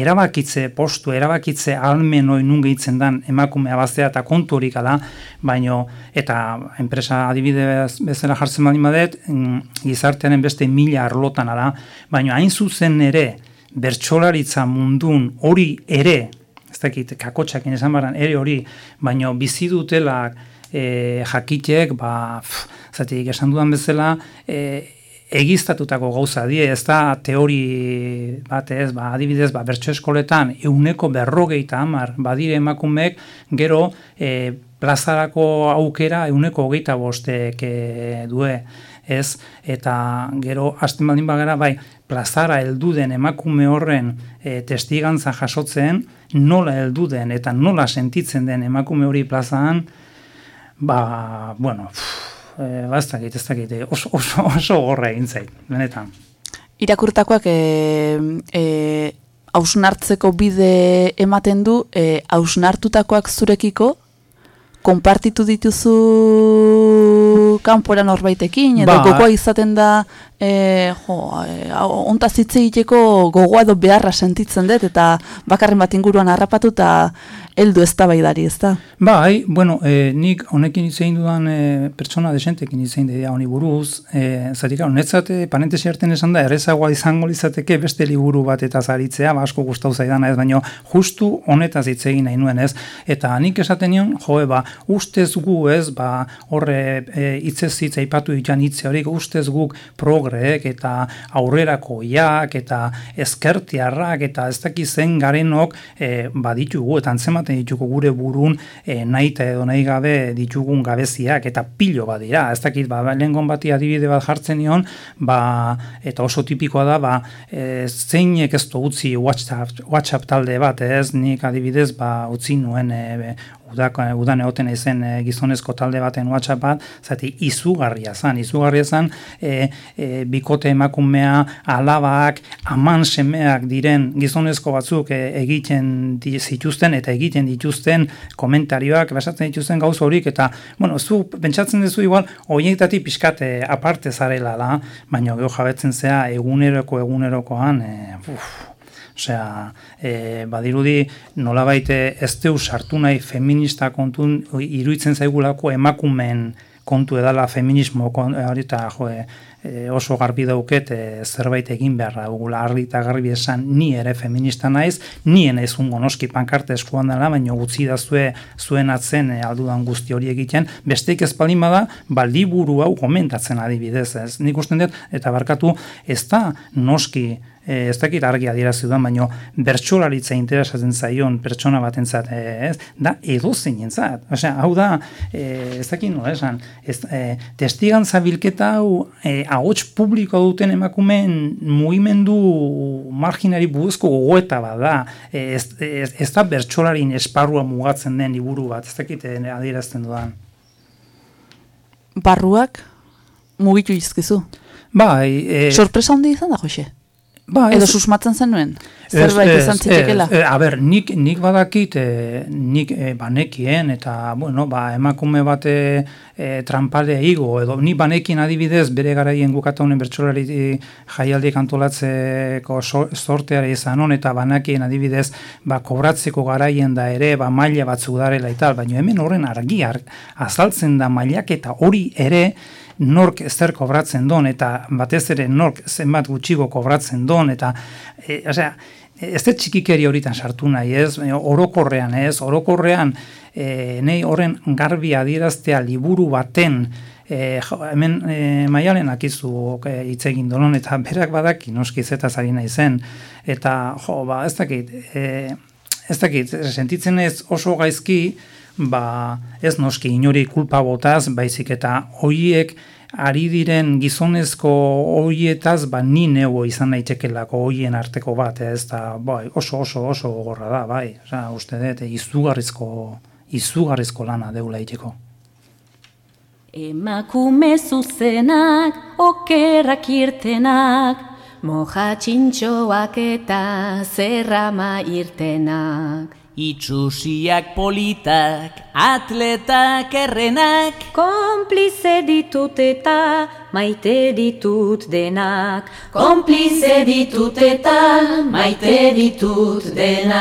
erabakitze postu, erabakitze almen hori nun gehitzen dan emakume abaztea eta kontu horik da, baino eta enpresa adibide bezala jartzen baldin badet, mm, gizartearen beste mila arlotan da, baino hain zuzen ere bertsolaritza mundun hori ere, ez dakit kakotxak esan baran, ere hori, baino bizi dutelak e, jakitek, ba, pff, zatik esan dudan bezala, e, egiztatutako gauza die, ez da teori bat ez, ba, adibidez, ba, bertso eskoletan, euneko berrogeita amar, badire emakumeek, gero, e, plazarako aukera euneko hogeita bostek e, due, ez, eta gero, hasten baldin bagara, bai, plazara heldu den emakume horren e, testigantza jasotzen, nola heldu den eta nola sentitzen den emakume hori plazaan, ba, bueno, e, ba, ez dakit, ez dakit, oso, oso, oso gorra egin zait, benetan. Irakurtakoak e, e, hausnartzeko bide ematen du, e, hausnartutakoak zurekiko, konpartitu dituzu kanpora norbaitekin, edo Ba. gogoa izaten da, e, jo, e, ontaz hitz egiteko gogoa edo beharra sentitzen dut, eta bakarren bat inguruan harrapatu eta heldu ez da baidari, ez da? Bai, bueno, e, nik honekin itzein dudan e, pertsona desentekin itzein dira honi buruz, e, zatik hau, netzat e, parentesi hartzen esan da, errezagoa izango lizateke beste liburu bat eta zaritzea, ba, asko gustau zaidana ez, baino justu honetaz hitz egin nahi nuen ez, eta nik esaten nion, joe, ba, ustez gu ez, ba, horre e, hitzez hitz aipatu ditan hitze horik, ustez guk progrek eta aurrerakoiak eta ezkertiarrak eta ez dakiz zen garenok e, baditugu eta antzematen ditugu gure burun e, nahi eta edo nahi gabe ditugun gabeziak eta pilo badira, ez dakit ba, lehengon bati adibide bat jartzen nion, ba, eta oso tipikoa da, ba, e, zeinek ez du utzi WhatsApp, WhatsApp talde bat, ez? Nik adibidez ba, utzi nuen e, udak, udan egoten izen e, gizonezko talde baten WhatsApp bat, zati izugarria zan, izugarria zan e, e, bikote emakumea, alabak, aman semeak diren gizonezko batzuk e, egiten zituzten eta egiten dituzten komentarioak, basatzen dituzten gauz horik, eta, bueno, zu pentsatzen duzu igual, horietatik pixkate aparte zarela da, baina geho jabetzen zea eguneroko egunerokoan, e, uf, Osea, e, badirudi nolabait ez deu sartu nahi feminista kontun iruditzen zaigulako emakumeen kontu edala feminismo kon- hori eta jo, e, oso garbi dauket e, zerbait egin beharra dugula. Argi eta garbi esan ni ere feminista naiz, nien ez ungo noski pankarte eskuan dela, baina gutzi da zue, zuen atzen e, aldudan guzti hori egiten, besteik ez baldin bada, ba, liburu hau komentatzen adibidez, ez? Nik usten dut, eta barkatu, ez da noski e, ez dakit argi adierazi dudan, baino bertsolaritza interesatzen zaion pertsona batentzat, e, ez, da edo zeinentzat. Osea, hau da, e, ez dakit nola esan, ez, e, testigantza bilketa hau e, ahots publiko duten emakumeen mugimendu marginari buruzko gogoeta bat da. E, ez, ez, ez da bertsolarin esparrua mugatzen den liburu bat, ez dakit adierazten dudan. Barruak mugitu izkizu. Bai, e, Sorpresa handi izan da, Jose? Ba, Edo ez- susmatzen zenuen? Zerbait Ez, izan ez, zitekela? ez, a ber, nik, nik badakit, e, nik e, banekien, eta, bueno, ba, emakume bate e, trampale igo, edo ni banekin adibidez bere garaien gukata honen bertsolari e, jaialdiek antolatzeko so, sorteare izan hon, eta banakien adibidez, ba, kobratzeko garaien da ere, ba, maila batzuk darela eta, baina hemen horren argi ar- azaltzen da mailak eta hori ere, nork zer kobratzen don, eta batez ere nork zenbat gutxigo kobratzen don, eta, e, osea, ez dut txikikeri horitan sartu nahi, ez, orokorrean, ez, orokorrean, e, nei horren garbi adieraztea liburu baten, e, hemen e, maialen akizu e, hitz egin donon, eta berak badaki noski zeta zari nahi zen, eta, jo, ba, ez dakit, e, ez dakit, sentitzen ez oso gaizki, ba, ez noski inori kulpa botaz, baizik eta hoiek ari diren gizonezko hoietaz, ba, ni neuo izan naitekelako hoien arteko bat, ez da, bai, oso, oso, oso gogorra da, bai, Osea, uste dut, izugarrizko, izugarrizko lana deula iteko. Emakume zuzenak, okerrak irtenak, moja txintxoak eta zerrama irtenak. Itxusiak politak, atletak errenak. Konplize ditut eta maite ditut denak. Konplize ditut eta maite ditut denak.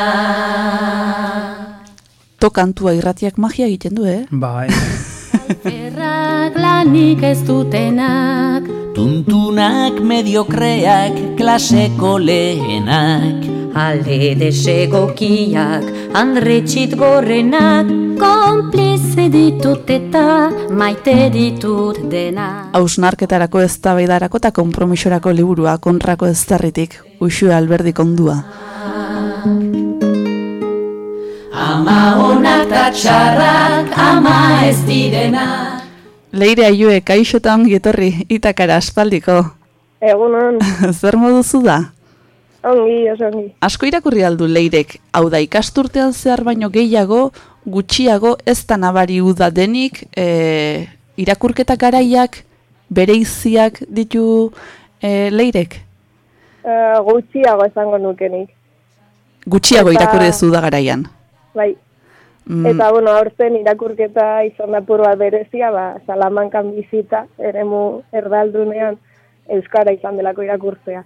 Tokantua irratiak magia egiten du, eh? Bai, Errak lanik ez dutenak. Tuntunak mediokreak, klaseko lehenak Alde desegokiak, andretxit gorrenak Konplize ditut eta maite ditut denak Hausnarketarako eztabaidarako eta konpromisorako liburua kontrako eztarritik, Uxue Alberdi kondua. Ama honak eta txarrak, ama ez direnak Leire aiue, kaixo eta ongi etorri, itakara aspaldiko. Egunon, <laughs> Zer moduzu da? Ongi, oso ongi. Asko irakurri aldu leirek, hau da ikasturtean zehar baino gehiago, gutxiago ez da nabari uda denik, e, irakurketa garaiak, bereiziak ditu e, leirek? Uh, gutxiago esango nukenik, Gutxiago Eta- irakurri ez da garaian. bai. Mm, Eta, bueno, aurten irakurketa izan da pur bat berezia, ba, Salamankan bizita, eremu erdaldunean, Euskara izan delako irakurtzea.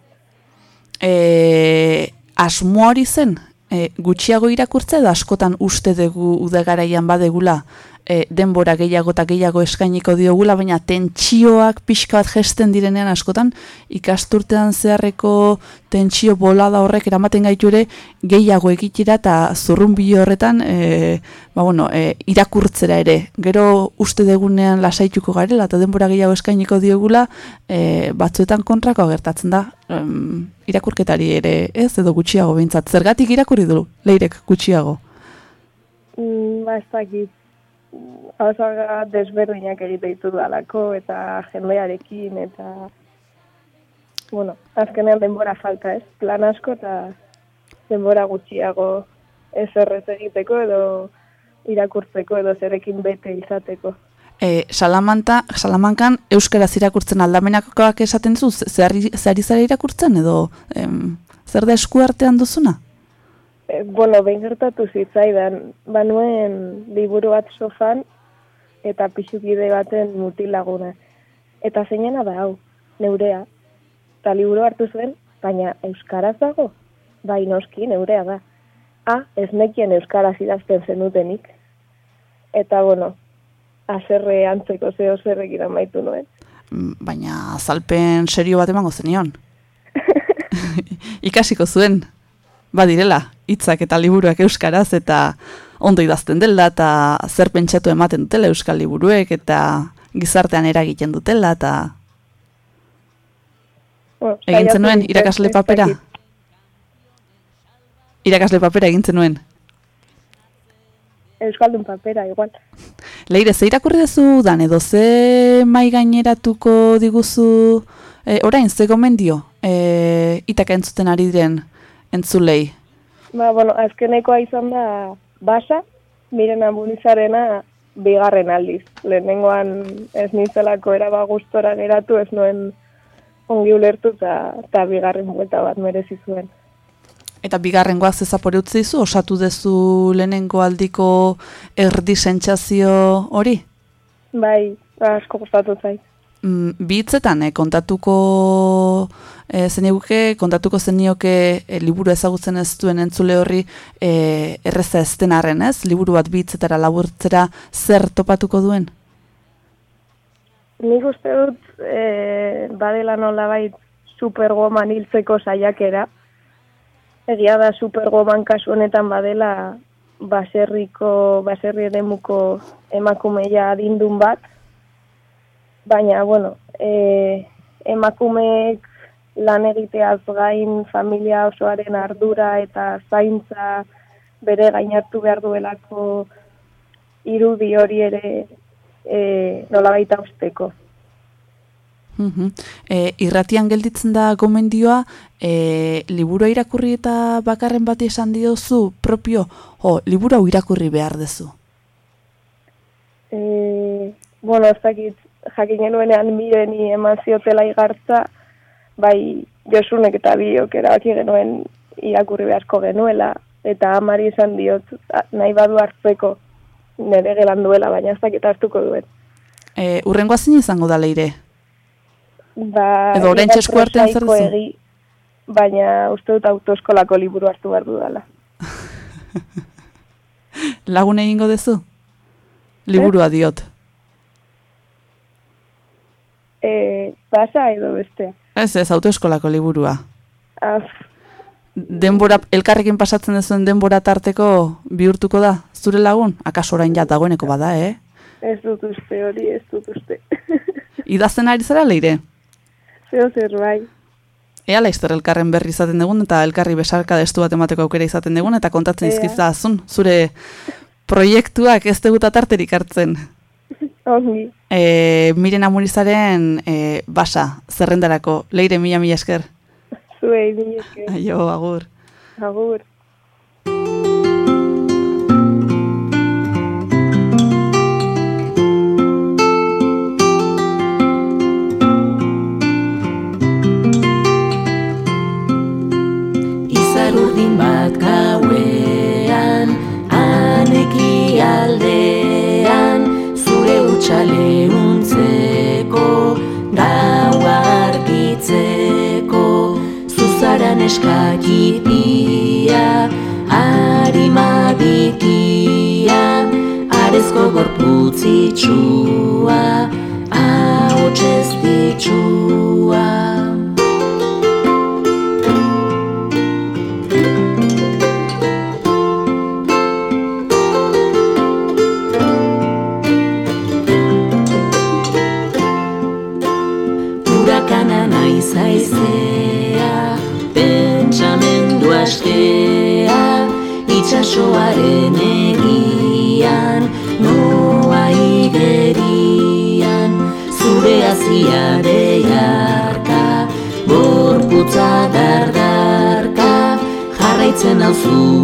E, asmo hori zen, e, gutxiago irakurtze edo askotan uste dugu udagaraian badegula e, denbora gehiago eta gehiago eskainiko diogula, baina tentsioak pixka bat gesten direnean askotan ikasturtean zeharreko tentsio bolada horrek eramaten gaitu ere gehiago egitira eta zurrunbilo horretan e, ba, bueno, e, irakurtzera ere. Gero uste degunean lasaituko garela eta denbora gehiago eskainiko diogula e, batzuetan kontrako gertatzen da em, irakurketari ere ez edo gutxiago behintzat. Zergatik irakurri du leirek gutxiago? Mm, ba, ez dakit, hausaga desberdinak egite ditu dalako, eta jendearekin, eta, bueno, azkenean denbora falta, ez? Plan asko eta denbora gutxiago ez errez egiteko edo irakurtzeko edo zerekin bete izateko. E, Salamanta, Salamankan euskaraz irakurtzen aldamenakoak esaten zu, zehari zara irakurtzen edo em, zer da esku artean duzuna? E, bueno, behin gertatu zitzaidan, banuen liburu bat sofan eta pixukide baten mutilaguna. Eta zeinena da hau, neurea. Eta liburu hartu zuen, baina euskaraz dago? Bai, noski, neurea da. Ah, ez nekien euskaraz idazten zenutenik. Eta, bueno, aserre antzeko zeo zerrekin amaitu nuen. Mm, Baina azalpen serio bat emango zenion. <laughs> <laughs> Ikasiko zuen, badirela, hitzak eta liburuak euskaraz eta ondo idazten dela eta zer pentsatu ematen dutela euskal liburuek eta gizartean eragiten dutela eta Bueno, egin zenuen irakasle papera? Irakasle papera egin zenuen. Euskaldun papera, igual. Leire, ze irakurri duzu dan edo ze mai gaineratuko diguzu e, orain, ze gomendio e, itaka entzuten ari diren entzulei? Ba, bueno, azkenekoa izan da basa, miren ambulizarena bigarren aldiz. Lehenengoan ez nintzelako eraba gustora geratu, ez nuen ongi ulertu eta, bigarren buelta bat merezi zuen. Eta bigarrengoa zezapore utzi dizu, osatu dezu lehenengo aldiko erdi sentsazio hori? Bai, asko gustatu zait. Mm, bi hitzetan, eh, kontatuko eh, zeniguke, kontatuko zenioke eh, liburu ezagutzen ez duen entzule horri eh, erreza ez den arren, ez? Liburu bat bi hitzetara laburtzera zer topatuko duen? Nik uste dut, e, badela nolabait superwoman hiltzeko saiakera. Egia da superwoman kasu honetan badela baserriko, baserri eremuko emakumeia adindun bat. Baina, bueno, e, emakumeek lan egiteaz gain familia osoaren ardura eta zaintza bere gain hartu behar duelako irudi hori ere e, nola baita usteko. Mhm. E, irratian gelditzen da gomendioa, e, liburua irakurri eta bakarren bat esan diozu propio, jo, liburu hau irakurri behar dezu. E, bueno, ez dakit, jakin genuenean mireni eman ziotela igartza, bai Josunek eta biok erabaki genuen irakurri beharko genuela, eta amari esan diot, a- nahi badu hartzeko nire gelan duela, baina ez dakit hartuko duen. E, urrengoa zin izango da leire? Ba, Edo oraintxe igual esku artean zer duzu? Baina uste dut autoeskolako liburu hartu behar dudala. <laughs> Lagun egingo dezu? Liburua diot. E, basa edo beste. Ez ez, autoeskolako liburua. Ah, Denbora, elkarrekin pasatzen duzuen denbora tarteko bihurtuko da? Zure lagun? Akaso orain ja dagoeneko bada, eh? ez dut uste hori, ez dut uste. <laughs> Idazten ari zara leire? Zeo zer bai. Ea laizter elkarren berri izaten dugun eta elkarri besarka destu bat emateko aukera izaten dugun eta kontatzen Ea. izkizazun, zure proiektuak ez deguta tarterik hartzen. Ongi. E, miren amurizaren e, basa, zerrendarako, leire mila mila esker. Zuei, mila esker. Aio, agur. Agur. Izar urdin bat gauean, aneki aldean, utxale untzeko, gaua argitzeko, zuzaran eskakipia, harima bikia, arezko gorputzitsua, ahots ez ditsua. Itxasoaren egian, noa igerian, zure aziare jarka, gorputza dardarka, jarraitzen hau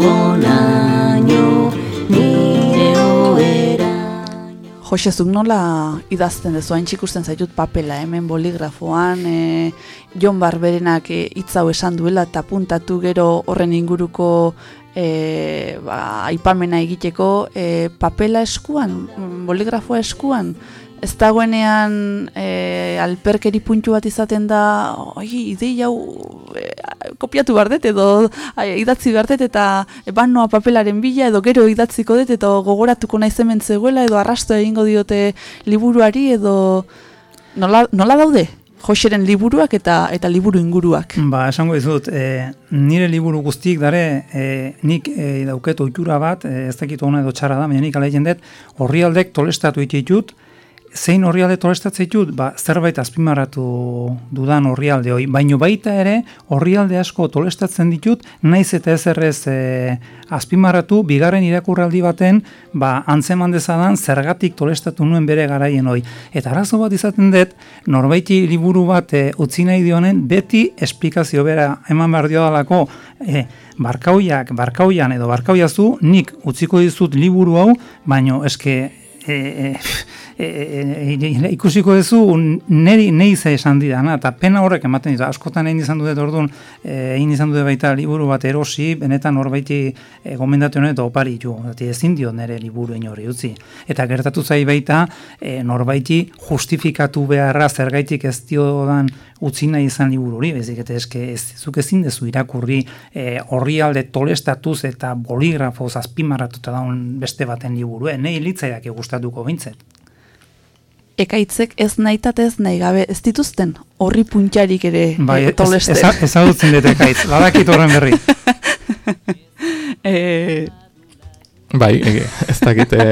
onaino, nire oera. Jose, zuk nola idazten dezu, hain ikusten zaitut papela, hemen boligrafoan, e, Jon Barberenak e, hitz hau esan duela eta puntatu gero horren inguruko e, ba, aipamena egiteko, e, papela eskuan, boligrafoa eskuan, ez dagoenean e, alperkeri puntu bat izaten da, oi, idei hau e, kopiatu behar dut edo ai, idatzi behar dut eta banoa papelaren bila edo gero idatziko dut eta gogoratuko naiz hemen zegoela edo arrasto egingo diote liburuari edo nola, nola daude? Joseren liburuak eta eta liburu inguruak. Ba, esango dizut, e, nire liburu guztiek dare, e, nik e, dauket ohitura bat, e, ez dakit ona edo txarra da, baina nik ala egiten dut, horrialdek tolestatu ditut, zein horrialde tolestatzen ditut, ba, zerbait azpimarratu dudan horrialde hoi, baino baita ere, horrialde asko tolestatzen ditut, naiz eta ez errez e, azpimarratu, bigarren irakurraldi baten, ba, antzeman dezadan, zergatik tolestatu nuen bere garaien hoi. Eta arazo bat izaten dut, norbaiti liburu bat e, utzi nahi dionen, beti esplikazio bera eman behar diodalako, e, barkauiak, barkauian edo barkauiazu, nik utziko dizut liburu hau, baino eske e, e, e, e, e, ikusiko duzu neri neize esan didana, eta pena horrek ematen ditu, askotan egin izan dut orduan, e, egin izan dut baita liburu bat erosi, benetan horbaiti e, gomendatu honet opari jo, zati ezin dio nere liburu inori utzi. Eta gertatu zai baita, e, norbaiti justifikatu beharra zergaitik ez diodan utzi nahi izan liburu hori, bezik eta eske ez zuk ezin dezu irakurri e, horrialde tolestatuz eta boligrafoz azpimarratuta daun beste baten liburu, e, nei litzaidak gustatuko bintzet. Ekaitzek ez nahitat ez nahi gabe ez dituzten horri puntjarik ere Bai, e, ez- tolesten. eza- ezagutzen dut ekaitz, <laughs> badakit horren berri. e, Bai, ez dakit e,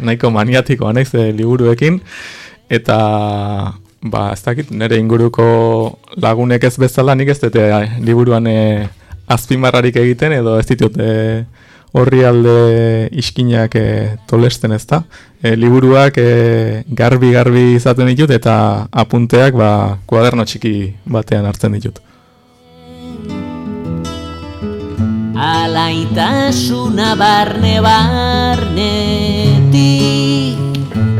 nahiko maniatikoa naiz e, liburuekin, eta ba, ez dakit nire inguruko lagunek ez bezala nik ez dute liburuan e, azpimarrarik egiten, edo ez ditut e, horri alde iskinak e, tolesten ez da. E, liburuak e, garbi-garbi izaten ditut, eta apunteak ba, kuaderno txiki batean hartzen ditut. Alaitasuna barne barnetik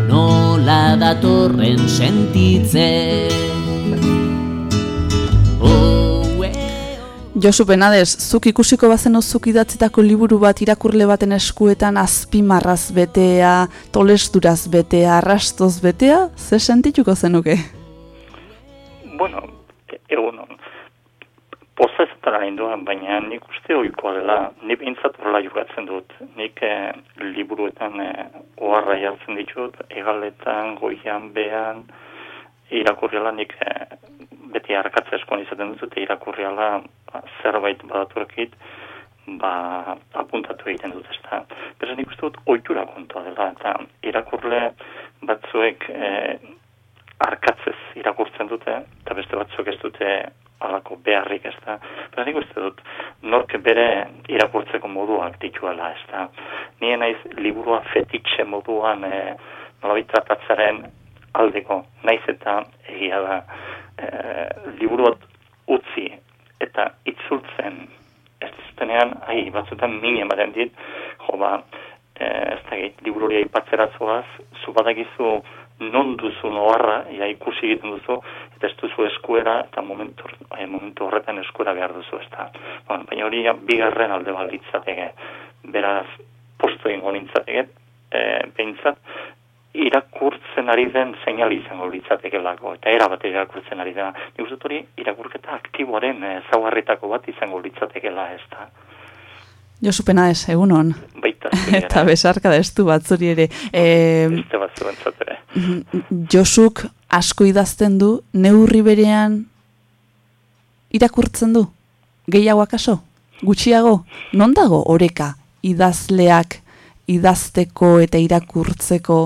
Nola datorren sentitzen Josu Benadez, zuk ikusiko bazen zuk idatzitako liburu bat irakurle baten eskuetan azpimarraz betea, tolesturaz betea, arrastoz betea, ze sentituko zenuke? Bueno, egun, pozazetara ninduan, baina nik uste oikoa dela, nik bintzat horrela jugatzen dut. Nik eh, liburuetan eh, oharra jartzen ditut, egaletan, goian, behan, irakurriala nik eh, beti harkatza eskoan izaten dut, eta irakurriala ba, zerbait badaturekit, ba, apuntatu egiten dut, ez da. Beraz nik dut oitura kontua dela, eta irakurle batzuek eh, arkatzez irakurtzen dute, eta beste batzuk ez dute alako beharrik, ez da. Baina nik uste dut, nork bere irakurtzeko moduak dituela, ez da. Nien naiz liburua fetitxe moduan e, nolabit tratatzaren aldeko, naiz eta egia da e, liburuat utzi eta itzultzen ez zutenean, ahi, batzutan minien baten dit, jo ba, e, ez da gait, libururia ipatzeratzoaz, zu badakizu non duzu noarra, ja ikusi egiten duzu, eta ez duzu eskuera, eta momentu, eh, momentu horretan eskuera behar duzu, ez da. Bueno, baina hori bigarren alde balitzateke, beraz, postu egingo nintzateke, e, behintzat, irakurtzen ari den seinal izango litzateke lako, eta era bat irakurtzen ari da. Nik uste hori, irakurketa aktiboaren e, zaugarritako bat izango litzatekela, ez da. Josu Penades, egun hon. Baita. <laughs> Eta besarka da estu batzuri ere. E, Beste batzu entzatere. Josuk asko idazten du, neurri berean irakurtzen du? Gehiago akaso? Gutxiago? Non dago oreka idazleak idazteko eta irakurtzeko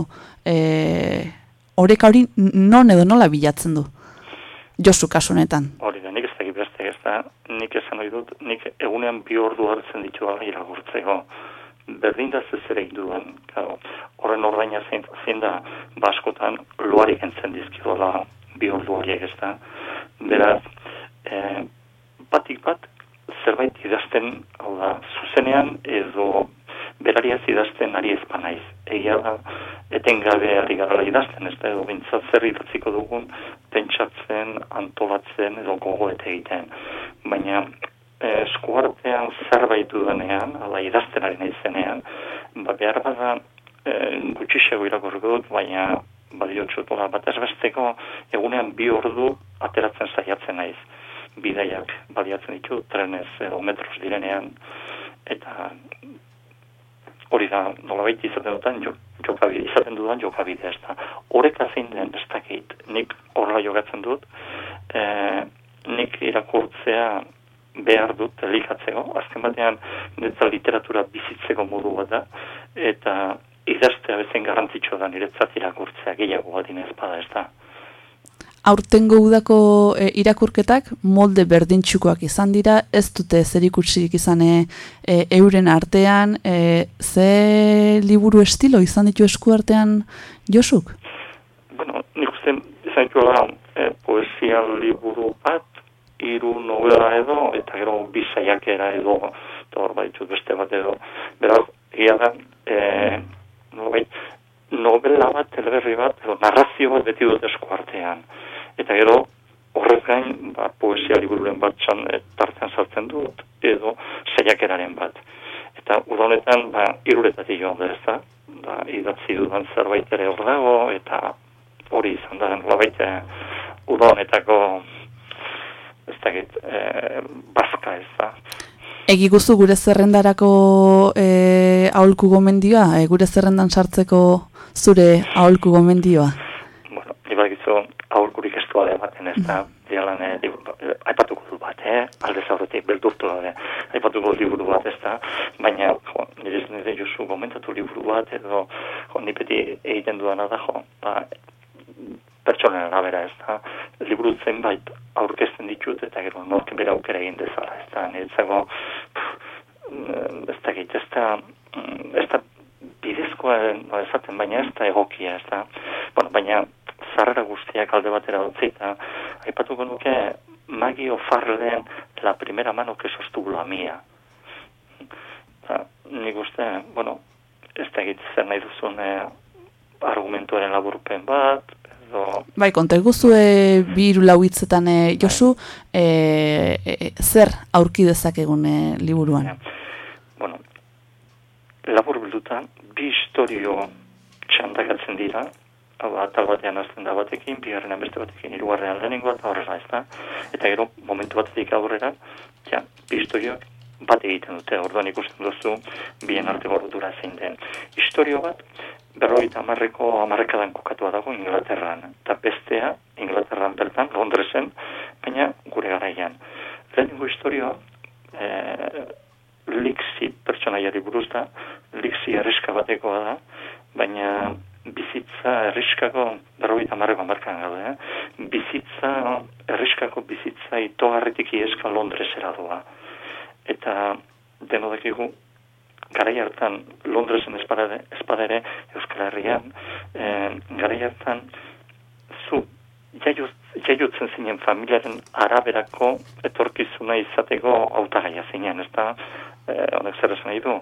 e, oreka hori non edo nola bilatzen du? Josu kasunetan. Hori da, nik ez dakit beste ez da, nik esan hori dut, nik egunean bi ordu hartzen ditu ala irakurtzeko. Berdin da zezere duen, horren ordaina zein, zein da, baskotan loarik entzen dizkidola bi ordu horiek ez da. Beraz, e, batik bat, zerbait idazten, hau da, zuzenean edo berariaz idazten ari ezpa naiz. Egia da, etengabe ari gara idazten, ez da, bintzat zer idatziko dugun, pentsatzen, antolatzen, edo gogoete egiten. Baina, eh, eskuartean zerbait dudanean, ala idazten ari naizenean, ba, behar bada eh, gutxixego irakorriko dut, baina badiotxutola bat ezbesteko egunean bi ordu ateratzen saiatzen naiz bidaiak baliatzen ditu trenez edo metros direnean eta hori da nolabait izaten dutan jo, jokabide, izaten dudan jokabide ez da. Horek zein den ez dakit, nik horrela jogatzen dut, e, nik irakurtzea behar dut elikatzeko, azken batean netza literatura bizitzeko modu bat da, eta idaztea bezen garrantzitsua da niretzat irakurtzea gehiago bat ez bada ez da aurtengo udako e, irakurketak molde berdintxukoak izan dira, ez dute zer ikutsik izan e, e, euren artean, e, ze liburu estilo izan ditu esku artean Josuk? Bueno, nik uste izan ditu e, poesia liburu bat, hiru novela edo, eta gero bizaiakera edo, eta hor beste bat edo. Beraz, egia da, e, novela bat, teleberri bat, edo narrazio bat beti dut esku eta gero horrez gain ba, poesia libururen bat txan e, tartean sartzen dut, edo saiakeraren bat. Eta udonetan ba, iruretatik joan da ez da, ba, idatzi dudan zerbait ere hor dago, eta hori izan da, labait udonetako ez dakit, e, bazka ez da. Egi guztu gure zerrendarako e, aholku gomendioa, e, gure zerrendan sartzeko zure aholku gomendioa? Bueno, ibagizu, aurkurik ez duale ematen ez da, dialan, eh, aipatuko du bat, eh? alde zaurretik, beldurtu da, aipatuko liburu bat ez da, baina, jo, nire nire josu gomentatu liburu bat, edo, jo, nipeti egiten duana da, jo, ba, pertsonen arabera ez da, liburu zenbait aurkezten ditut, eta gero, nork bera aukera egin dezala, ez da, nire zago, ez da, ez da, ez da, bidezkoa, no, ezaten, baina ez da egokia, ez da, bueno, baina, zarrera guztiak alde batera dutzi, eta aipatuko nuke Maggie O'Farrellen la primera mano que sostuvo la mía. Ta, nik uste, bueno, ez da egitzen nahi duzun eh, argumentuaren laburpen bat, edo Bai, konta eguzue bi hiru lau hitzetan e, Josu, e, e, zer aurki dezakegun e, liburuan? bueno, labur bilduta, bi historio txandakatzen dira, hau da, tal batean azten da batekin, bigarrenan beste batekin, hirugarrenan lehenengoa eta horrela, ez da? Eta gero, momentu batetik aurrera, ja, bi historioak bat egiten dute, orduan ikusten duzu, bien arte gordura zein den. Historio bat, berrogeita hamarreko hamarrekadan kokatua dago Inglaterran, eta bestea, Inglaterran bertan, Londresen, baina gure garaian. Lehenengo historioa, eh, Lixi pertsonaiari buruz da, Lixi erriska batekoa da, baina bizitza erriskako, berrogeita hamarreko hamarkan gaude, eh? bizitza, erriskako bizitza itogarretik ieska Londresera doa. Eta denodakigu, garai hartan Londresen espadere, espadere Euskal Herrian, eh, garai hartan zu jaiuz, jaiutzen zinen familiaren araberako etorkizuna izateko hautagaia zinen, ez da, eh, honek zer esan nahi du,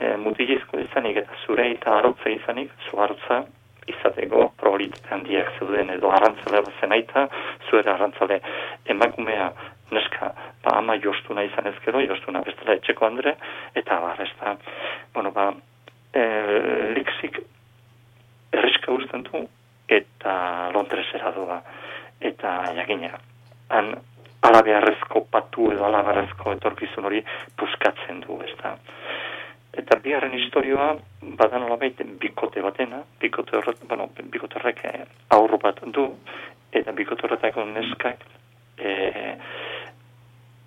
eh, mutilizko izanik eta zure eta arrotza izanik, zu arrotza izateko probabilitate handiak zeuden edo arrantzale zenaita, zuera arrantzale emakumea neska, ba, ama jostuna izan ezkero, jostuna bestela etxeko andre, eta bar, ez da, bueno, ba, e, liksik erriska usten du, eta Londresera doa, eta jakina, han alabearrezko patu edo alabearrezko etorkizun hori puskatzen du, ez da. Eta bigarren historioa, badan olabait, bikote batena, bikote horret, bueno, bikote horrek eh, aurru bat du, eta bikote horretako neskak, e,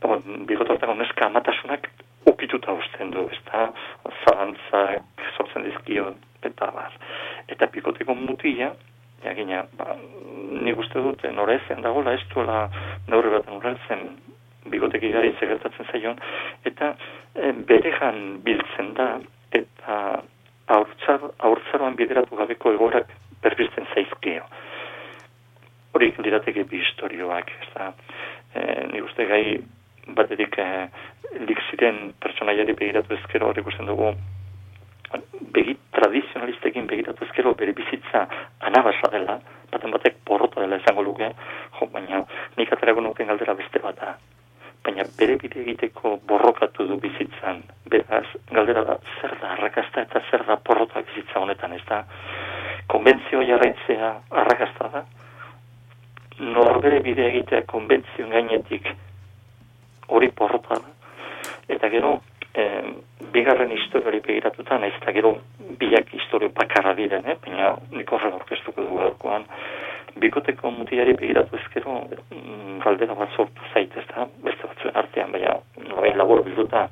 bon, bikote horretako neska amatasunak ukituta usten du, ez da, zalantzak sortzen dizkio, eta bar. Eta bikoteko mutila, jakina, ba, nik uste dut, norezen dagoela, ez duela neurri bat urreltzen bigoteki gari zegertatzen zaion, eta e, beregan biltzen da, eta aurtzar, aurtzaroan bideratu gabeko egorak berbizten zaizkio. Horik lirateke bi historioak, ez da, e, nik uste gai batetik e, liksiren pertsonaiari begiratu ezkero hor ikusten dugu begi tradizionalistekin begiratu ezkero bere bizitza anabasa dela, baten batek porrota dela esango luke, jo, baina nik aterago nuken galdera beste bat da. Baina bere bide egiteko borrokatu du bizitzan. Beraz, galdera da, zer da arrakasta eta zer da porrota bizitza honetan, ez da? Konbentzio jarraitzea arrakasta da? Norbere bide egitea konbentzioen gainetik hori porrota? Eta gero, eh, bigarren historiori begiratuta, nahiz eta gero biak historio bakarra diren, eh? baina nik horrela orkestuko dugu gaurkoan, bikoteko mutilari begiratu ezkero galdera bat sortu zaitez da, beste batzuen artean, baina norain labor bilduta,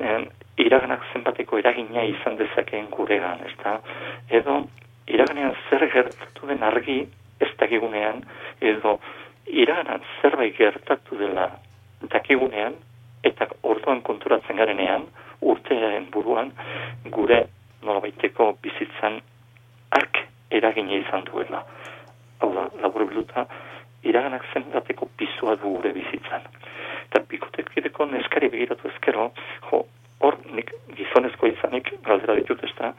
eh, iraganak zenbateko eragina izan dezakeen guregan, ez da? Edo, iraganean zer gertatu den argi ez dakigunean, edo iraganan zerbait gertatu dela dakigunean, eta orduan konturatzen garenean, urtearen buruan, gure nolabaiteko bizitzan ark eragina izan duela. Hau da, labur biluta, iraganak zendateko pizua du gure bizitzan. Eta bikotekideko neskari begiratu ezkero, jo, hor nik gizonezko izanik, galdera ditut ez da,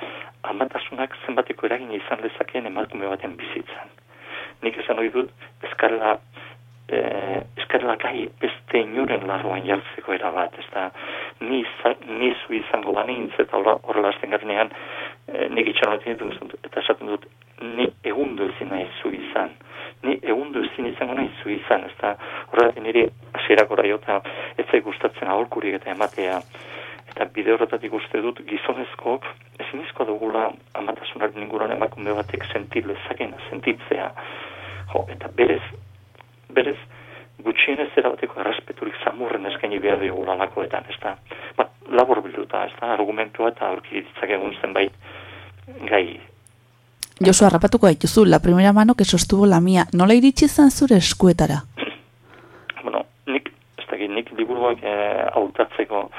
amatasunak zenbateko eragina izan lezakeen emakume baten bizitzan. Nik esan hori dut, eskarela eh, eskarela gai beste inoren larroan jartzeko erabat, ez da, ni, ni zu izango banintz, eta horrela azten garenean, eh, nik itxan dut, eta esaten dut, ni egundu ezin nahi zu izan, ni egundu ezin izango nahi zu izan, ez da, horrela nire asierak jota, ez zai gustatzen aholkurik eta ematea, eta bide horretatik uste dut gizonezkoak ezin izko dugula amatasunaren inguruan emakume batek sentit lezakena, sentitzea. Jo, eta berez, berez, gutxienez erabateko errespeturik zamurren eskaini behar digula lakoetan, ez da, ba, labor bilduta, ez da, argumentua eta aurki ditzak egun zenbait gai. Josu, harrapatuko gaituzu, la primera mano que sostuvo la mía, nola iritsi zen zure eskuetara? bueno, nik, ez da, nik liburuak eh, hautatzeko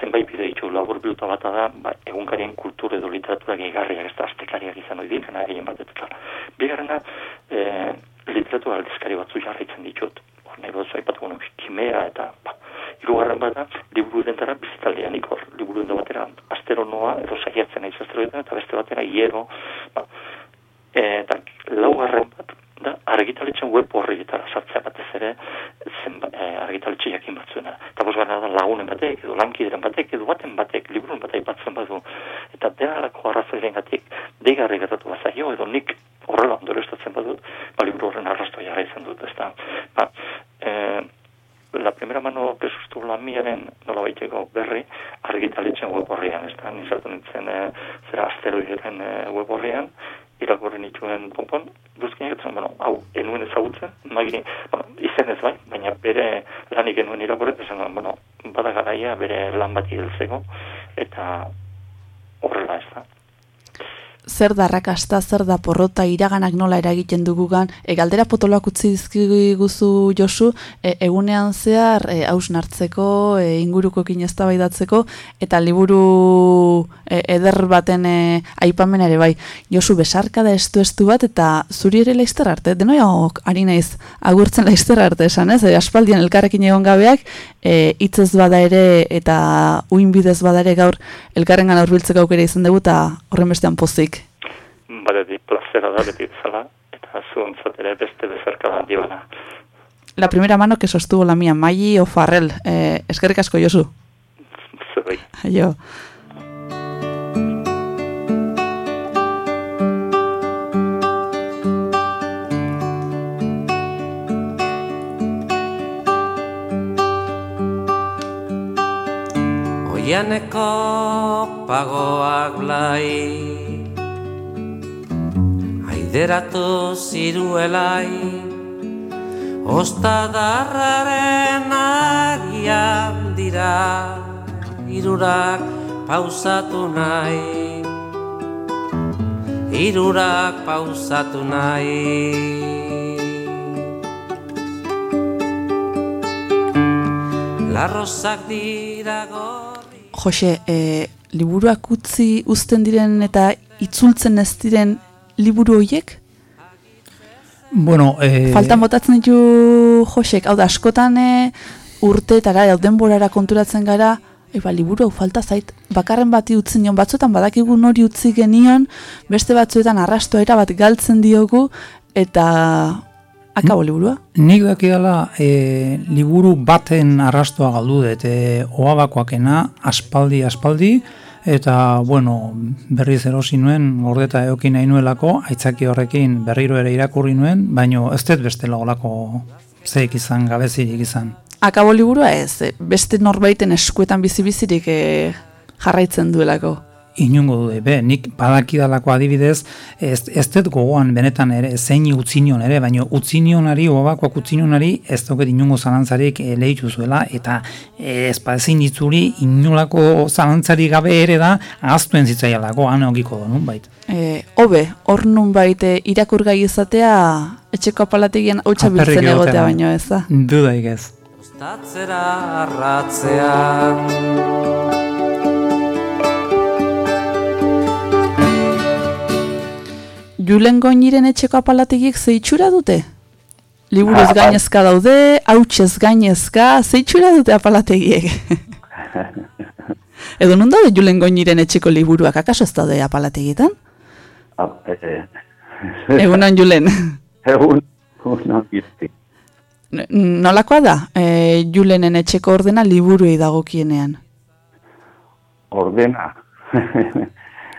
zenbait bide ditu labur bilduta bat da, ba, egunkarien kultur edo literatura gehigarriak, ez da, aztekariak izan hori dikana gehien bat eta. Bigarrena, eh, literatu aldizkari batzu jarritzen ditut. Horne bat zuaipat kimea eta ba, irugarren bada, liburu dendara bizitaldean ikor. Liburu dendara batera astero noa, edo zahiatzen aiz astero eta beste batera hiero. Ba, eta laugarren bat, da, argitaletxen web horri eta sartzea batez ere, zen e, argitaletxe jakin batzuena. Eta bosgarra da lagunen batek, edo lankideren batek, edo baten batek, liburun batek batzen batzu. Eta dena lako arrazoiren gatik, deigarri gatatu bazaio, edo nik sustu la miaren nola baiteko berri argitalitzen web horrian, ez da, nizatu nintzen e, zera asteroideren e, web horrian, irakorren ituen ponpon, duzkinak etzen, bueno, hau, enuen ezagutzen, nagi, bueno, izen ez bai, baina bere lanik enuen irakorret, esan, bueno, bada garaia bere lan bat hiltzeko, eta zer da rakasta, zer da porrota iraganak nola eragiten dugugan, e, galdera potoloak utzi dizkiguzu Josu, e, egunean zehar e, haus nartzeko, e, inguruko eztabaidatzeko eta liburu e, eder baten e, aipamen ere bai. Josu besarka da estu estu bat eta zuri ere laizter arte, denoia ari naiz agurtzen laizter arte esan ez, e, aspaldian elkarrekin egon gabeak, e, itzez bada ere eta uinbidez bada ere gaur elkarrengan aurbiltzeko aukera izan dugu eta horren bestean pozik badetik plazera da beti bezala, eta zuontzat ere beste bezarka da dibana. La primera mano que sostuvo la mía, Maggi o Farrell. Eh, eskerrik asko, Josu. Zerbait. Aio. Oianeko pagoak blai bideratu ziruelai. Ostadarraren agian dira Irurak pausatu nahi. Irurak pausatu nahi. Larrozak dira gorri Jose, e, liburuak utzi uzten diren eta itzultzen ez diren liburu horiek? Bueno, eh... Falta motatzen ditu Josek, hau da, askotan e, urteetara, denborara konturatzen gara, eba, liburu hau falta zait, bakarren bati utzi nion, batzuetan badakigu nori utzi genion, beste batzuetan arrastoa bat galtzen diogu, eta akabo liburua? Nik daki dela, e, liburu baten arrastoa galdu dut, e, oabakoakena, aspaldi, aspaldi, eta bueno, berriz erosi nuen gordeta eokin nahi nuelako, aitzaki horrekin berriro ere irakurri nuen, baino ez dut beste lagolako zeik izan, gabezirik izan. Akabo liburua ez, beste norbaiten eskuetan bizi-bizirik eh, jarraitzen duelako inungo du be, nik badakidalako adibidez, ez, ez dut gogoan benetan ere, zein utzinion ere, baina utzinionari, obakoak utzinionari, ez duket inungo zalantzarik e, lehitu zuela, eta e, ez ezin ditzuri inulako zalantzari gabe ere da, aztuen zitzaialako, ane ogiko da, nun bait. E, obe, hor nun bait, e, irakur gai izatea, etxeko apalategian hau txabiltzen egotea baino ez da. Dudaik ez. Ostatzera arratzean Julen Goiniren etxeko apalategik zeitxura dute? Liburuz gainezka daude, hautsez gainezka, zeitxura dute apalategiek? <laughs> Edo non daude Julen Goiniren etxeko liburuak, akaso ez daude apalategietan? Ah, eh, <laughs> Egunon Julen. <laughs> Egun, egunon gizti. Nolakoa da, e, Julenen etxeko ordena liburuei dagokienean? Ordena?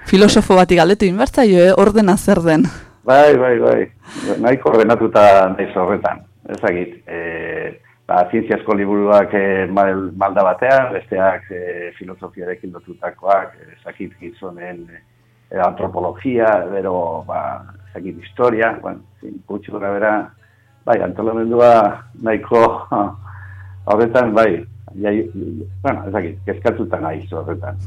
Filosofo bati galdetu inbertza jo, eh? ordena zer den. Bai, bai, bai. Nahiko ordenatuta naiz horretan. Ezagit, e, ba, zientziasko liburuak e, mal, malda batean, besteak e, filosofiarekin dotutakoak, ezakit gizonen e, antropologia, bero, ba, ezakit historia, bueno, gutxi gora bera, bai, antolamendua nahiko <laughs> horretan, bai, bueno, ezakit, kezkatuta nahi horretan.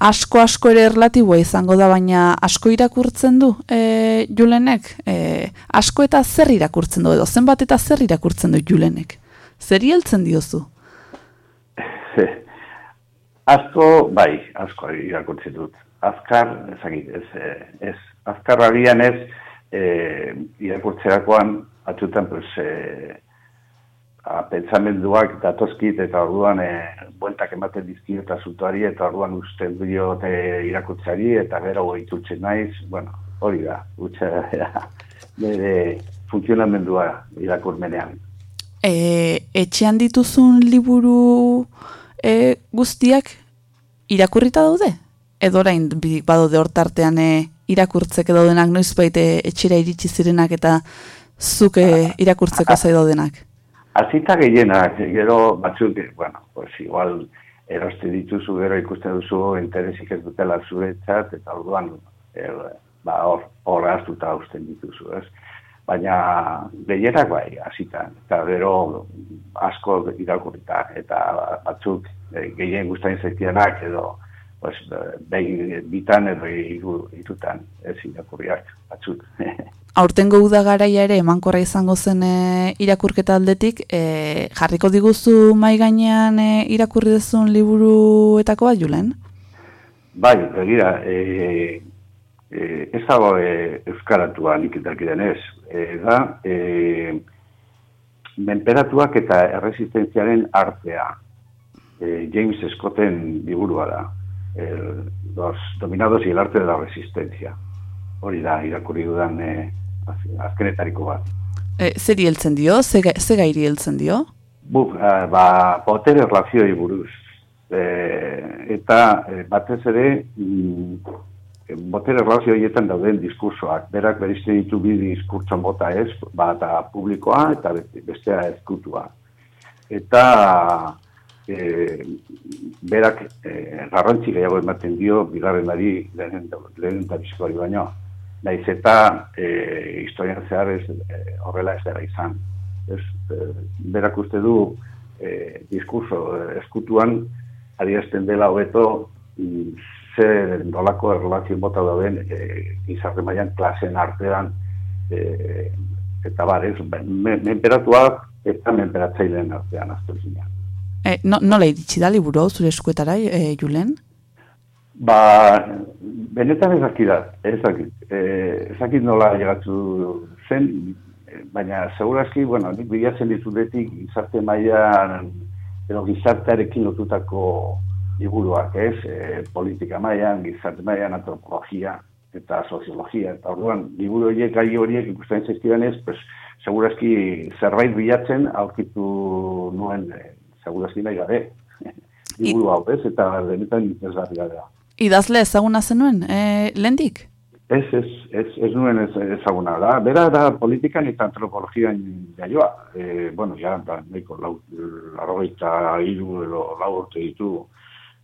Asko, asko ere erlatiboa izango da, baina asko irakurtzen du, e, Julenek? E, asko eta zer irakurtzen du, edo zenbat eta zer irakurtzen du Julenek? Zer heltzen diozu? <laughs> asko, bai, asko irakurtzen dut. Azkar, ezakit, ez, ez, azkar agian ez, e, irakurtzerakoan, atzutan, pues, e, a, pentsamenduak datozkit eta orduan e, bueltak ematen dizkio eta zutuari eta orduan uste dio irakutzari eta gero goitutzen naiz, bueno, hori da, utxe da, bere funtzionamendua irakurmenean. e, etxean dituzun liburu e, guztiak irakurrita daude? Edo orain badaude hortartean e, irakurtzeke daudenak noizbait e, etxera iritsi zirenak eta zuk e, irakurtzeko zai daudenak? Azita gehienak, gero batzuk, bueno, pues igual eroste dituzu, gero ikusten duzu interesik ez dutela zuretzat, eta orduan, eh, ba, hor, hor hartuta usten dituzu, ez? Baina gehienak bai, hasita eta gero asko irakurrita, eta batzuk eh, gehien guztain zaitianak, edo, pues, eh, behin bitan edo hiru hirutan, ez irakurriak, batzuk. <laughs> Aurtengo uda garaia ere emankorra izango zen e, irakurketa aldetik, e, jarriko diguzu mai gainean e, irakurri duzun liburuetako bat, Julen? Bai, begira, e, e, ez dago e, euskaratua nik dakidenez, e, da e, menperatuak eta erresistentziaren artea. E, James Scotten liburua da, el, los dominados y el arte de la resistencia. Hori da, irakurri dudan e, azkenetariko bat. E, zeri heltzen dio? Ze, ze gairi heltzen dio? Buk, eh, ba, potere erlazioi buruz. E, eta e, batez ere, mm, botere erlazio horietan dauden diskursoak. Berak berizte ditu bi diskurtso mota ez, bata publikoa eta beste- bestea ezkutua. Eta e, berak e, garrantzi gehiago ematen dio bigarrenari lehen, lehen da bizkoari baino. Naiz eta e, historian zehar ez e, horrela ez dela izan. Ez, e, berak uste du e, diskurso eskutuan adierazten dela hobeto mm, ze nolako erlazio bota dauden e, gizarte mailan klaseen artean e, eta bar, ez, me, menperatuak eta menperatzaileen artean azten zinean. E, no, nola iritsi da liburu zure eskuetara, e, Julen? Ba, benetan ez dakit da, ez dakit. E, ez dakit nola llegatu zen, eh, baina segurazki, bueno, nik bilatzen ditudetik gizarte mailan edo gizartearekin lotutako liburuak, ez? E, politika mailan, gizarte mailan, antropologia eta soziologia. Eta orduan, liburu horiek, gai horiek ikusten zaizkidan ez, pues, segurazki zerbait bilatzen aurkitu nuen, e, segurazki nahi gabe. <laughs> liburu hau, ez? Eta benetan interesgarri gara. Idazle ezaguna zenuen, e, lehendik? Ez, ez, ez, ez nuen ez, ezaguna da. Bera da politikan eta antropologian jaioa. E, bueno, ja, da, nahiko lau, larrogeita hiru edo lau urte ditu.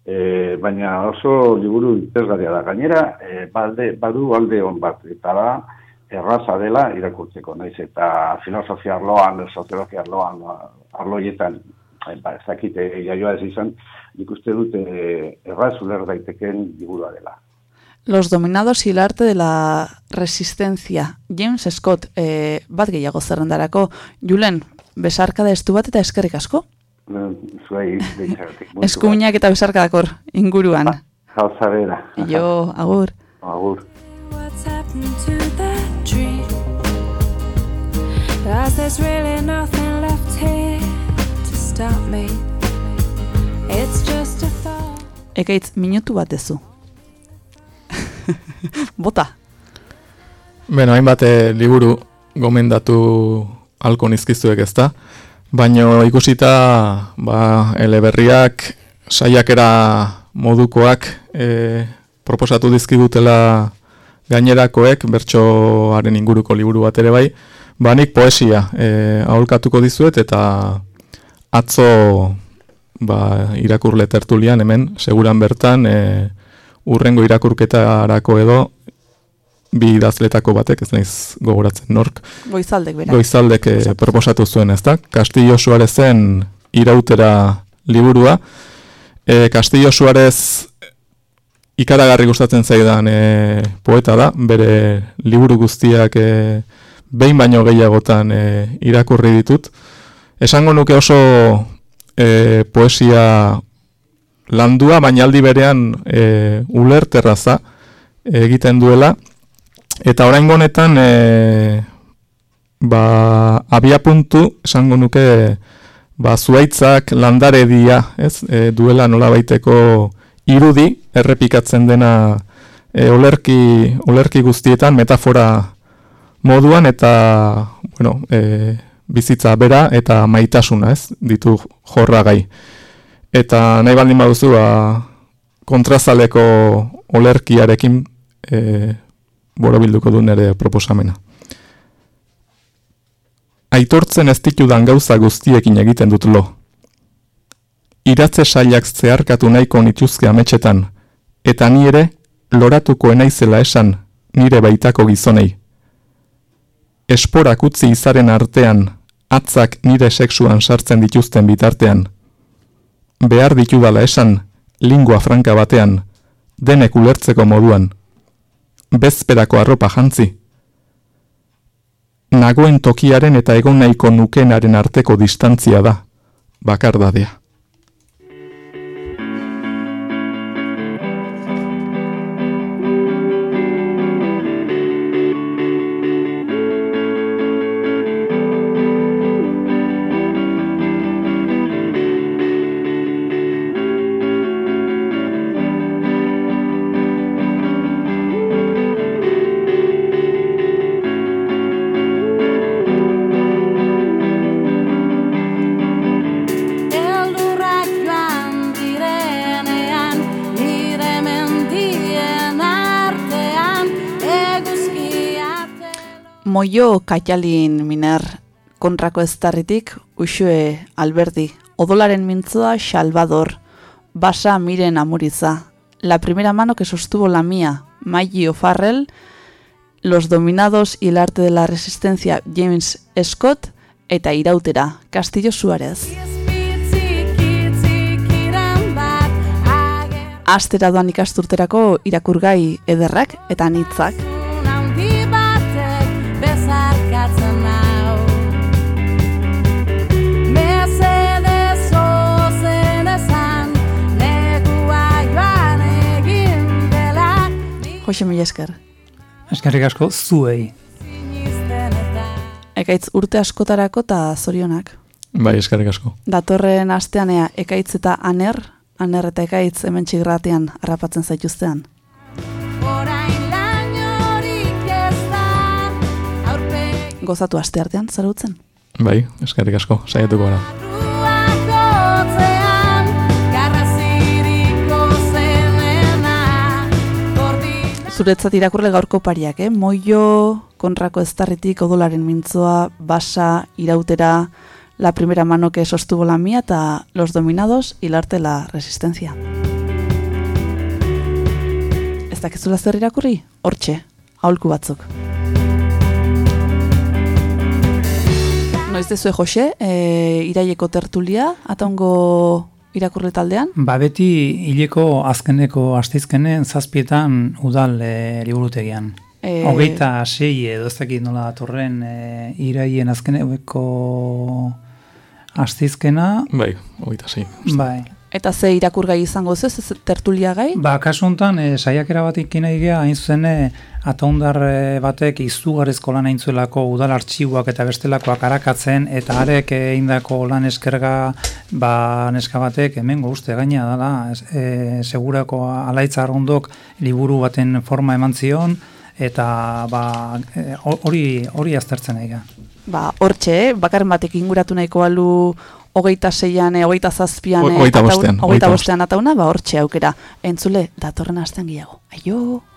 E, baina oso liburu interesgarria da. Gainera, e, balde, badu alde on bat, eta da, erraza dela irakurtzeko, naiz, eta filosofia arloan, soziologia arloan, arloietan, ba, ez dakite jaioa ez izan, nik uste dut e, erraz uler daiteken liburua dela. Los dominados y el arte de la resistencia. James Scott, e, bat gehiago zerrendarako. Julen, besarkada estu bat eta eskerrik asko? Zuei. <laughs> Eskuinak eta besarkadakor inguruan. Jauza bera. Jo, agur. Agur. What's happened to that dream? Cause there's really nothing left here to stop me. Ekaitz, minutu bat dezu. <laughs> Bota. Beno, hainbat eh, liburu gomendatu halko nizkizuek ezta, baino ikusita ba, eleberriak saiakera modukoak e, proposatu dizkidutela gainerakoek, bertsoaren inguruko liburu bat ere bai, ba nik poesia e, aholkatuko dizuet eta atzo ba, irakurle tertulian hemen, seguran bertan, e, urrengo irakurketarako edo bi idazletako batek, ez naiz gogoratzen nork, Goizaldek bera. Goizaldek eh, proposatu zuen, ezta? Castillo Suarezen irautera liburua. E, Castillo Suarez ikaragarri gustatzen zaidan e, poeta da, bere liburu guztiak e, behin baino gehiagotan e, irakurri ditut. Esango nuke oso e, poesia landua, baina aldi berean e, ulerterraza egiten duela. Eta orain honetan e, ba, abia puntu, esango nuke, ba, zuaitzak landaredia, ez, e, duela nola baiteko irudi, errepikatzen dena e, olerki, olerki guztietan, metafora moduan, eta, bueno, e, bizitza bera eta maitasuna, ez? Ditu jorragai. Eta nahi baldin baduzu, ba, kontrazaleko olerkiarekin e, borobilduko du nere proposamena. Aitortzen ez ditudan gauza guztiekin egiten dut lo. Iratze sailak zeharkatu nahiko nituzke ametxetan, eta ni ere loratuko enaizela esan nire baitako gizonei. Esporak utzi izaren artean, atzak nire sexuan sartzen dituzten bitartean. Behar ditudala esan, lingua franka batean, denek ulertzeko moduan. Bezperako arropa jantzi. Nagoen tokiaren eta egon nahiko nukenaren arteko distantzia da, bakardadea. Moio Kaialin Miner kontrako eztarritik Uxue Alberdi, odolaren mintzoa Salvador, Basa Miren Amuriza, la primera mano que sostuvo la mía, Maggie O'Farrell, Los Dominados y el Arte de la Resistencia James Scott, eta Irautera, Castillo Suárez. txikiren bat, Astera doan ikasturterako irakurgai ederrak eta anitzak. Jose mila esker. Eskerrik asko zuei. Ekaitz urte askotarako eta zorionak. Bai, eskerrik asko. Datorren asteanea ekaitz eta aner, aner eta ekaitz hemen txigratean harrapatzen zaituztean. Gozatu aste artean, zarautzen. Bai, eskerrik asko, saiatuko gara. Zuretzat irakurle gaurko pariak, eh? Moio, kontrako eztarritik, odolaren mintzoa, basa, irautera, la primera mano que sostuvo la mía eta los dominados y el la resistencia. Ez dakizula zer irakurri? Hortxe, aholku batzuk. Noiz dezue Jose, e, iraieko tertulia, atongo irakurle taldean? Ba beti hileko azkeneko asteizkenen zazpietan udal e, liburutegian. E, Hogeita sei edo ez dakit nola datorren e, iraien azkeneko asteizkena. Bai, hogeita sei. Bai. Eta ze irakurgai izango ez tertulia gai? Ba, kasu honetan, e, saiakera bat ikin nahi gea, hain zuzen, e, ataundar e, batek izugarrizko lan aintzuelako udal artxiboak eta bestelakoak arakatzen, eta arek eindako lan eskerga, ba, neska batek, hemengo uste gaina dela, ez- e, segurako alaitza arrondok liburu baten forma eman zion, eta ba, hori hori aztertzen nahi. Ba, hortxe, eh? bakarren batek inguratu nahiko balu hogeita seian, eh, hogeita zazpian, eh, hogeita bostean, hogeita bostean atauna, ba, hortxe aukera. Entzule, datorren astean gehiago. Aio!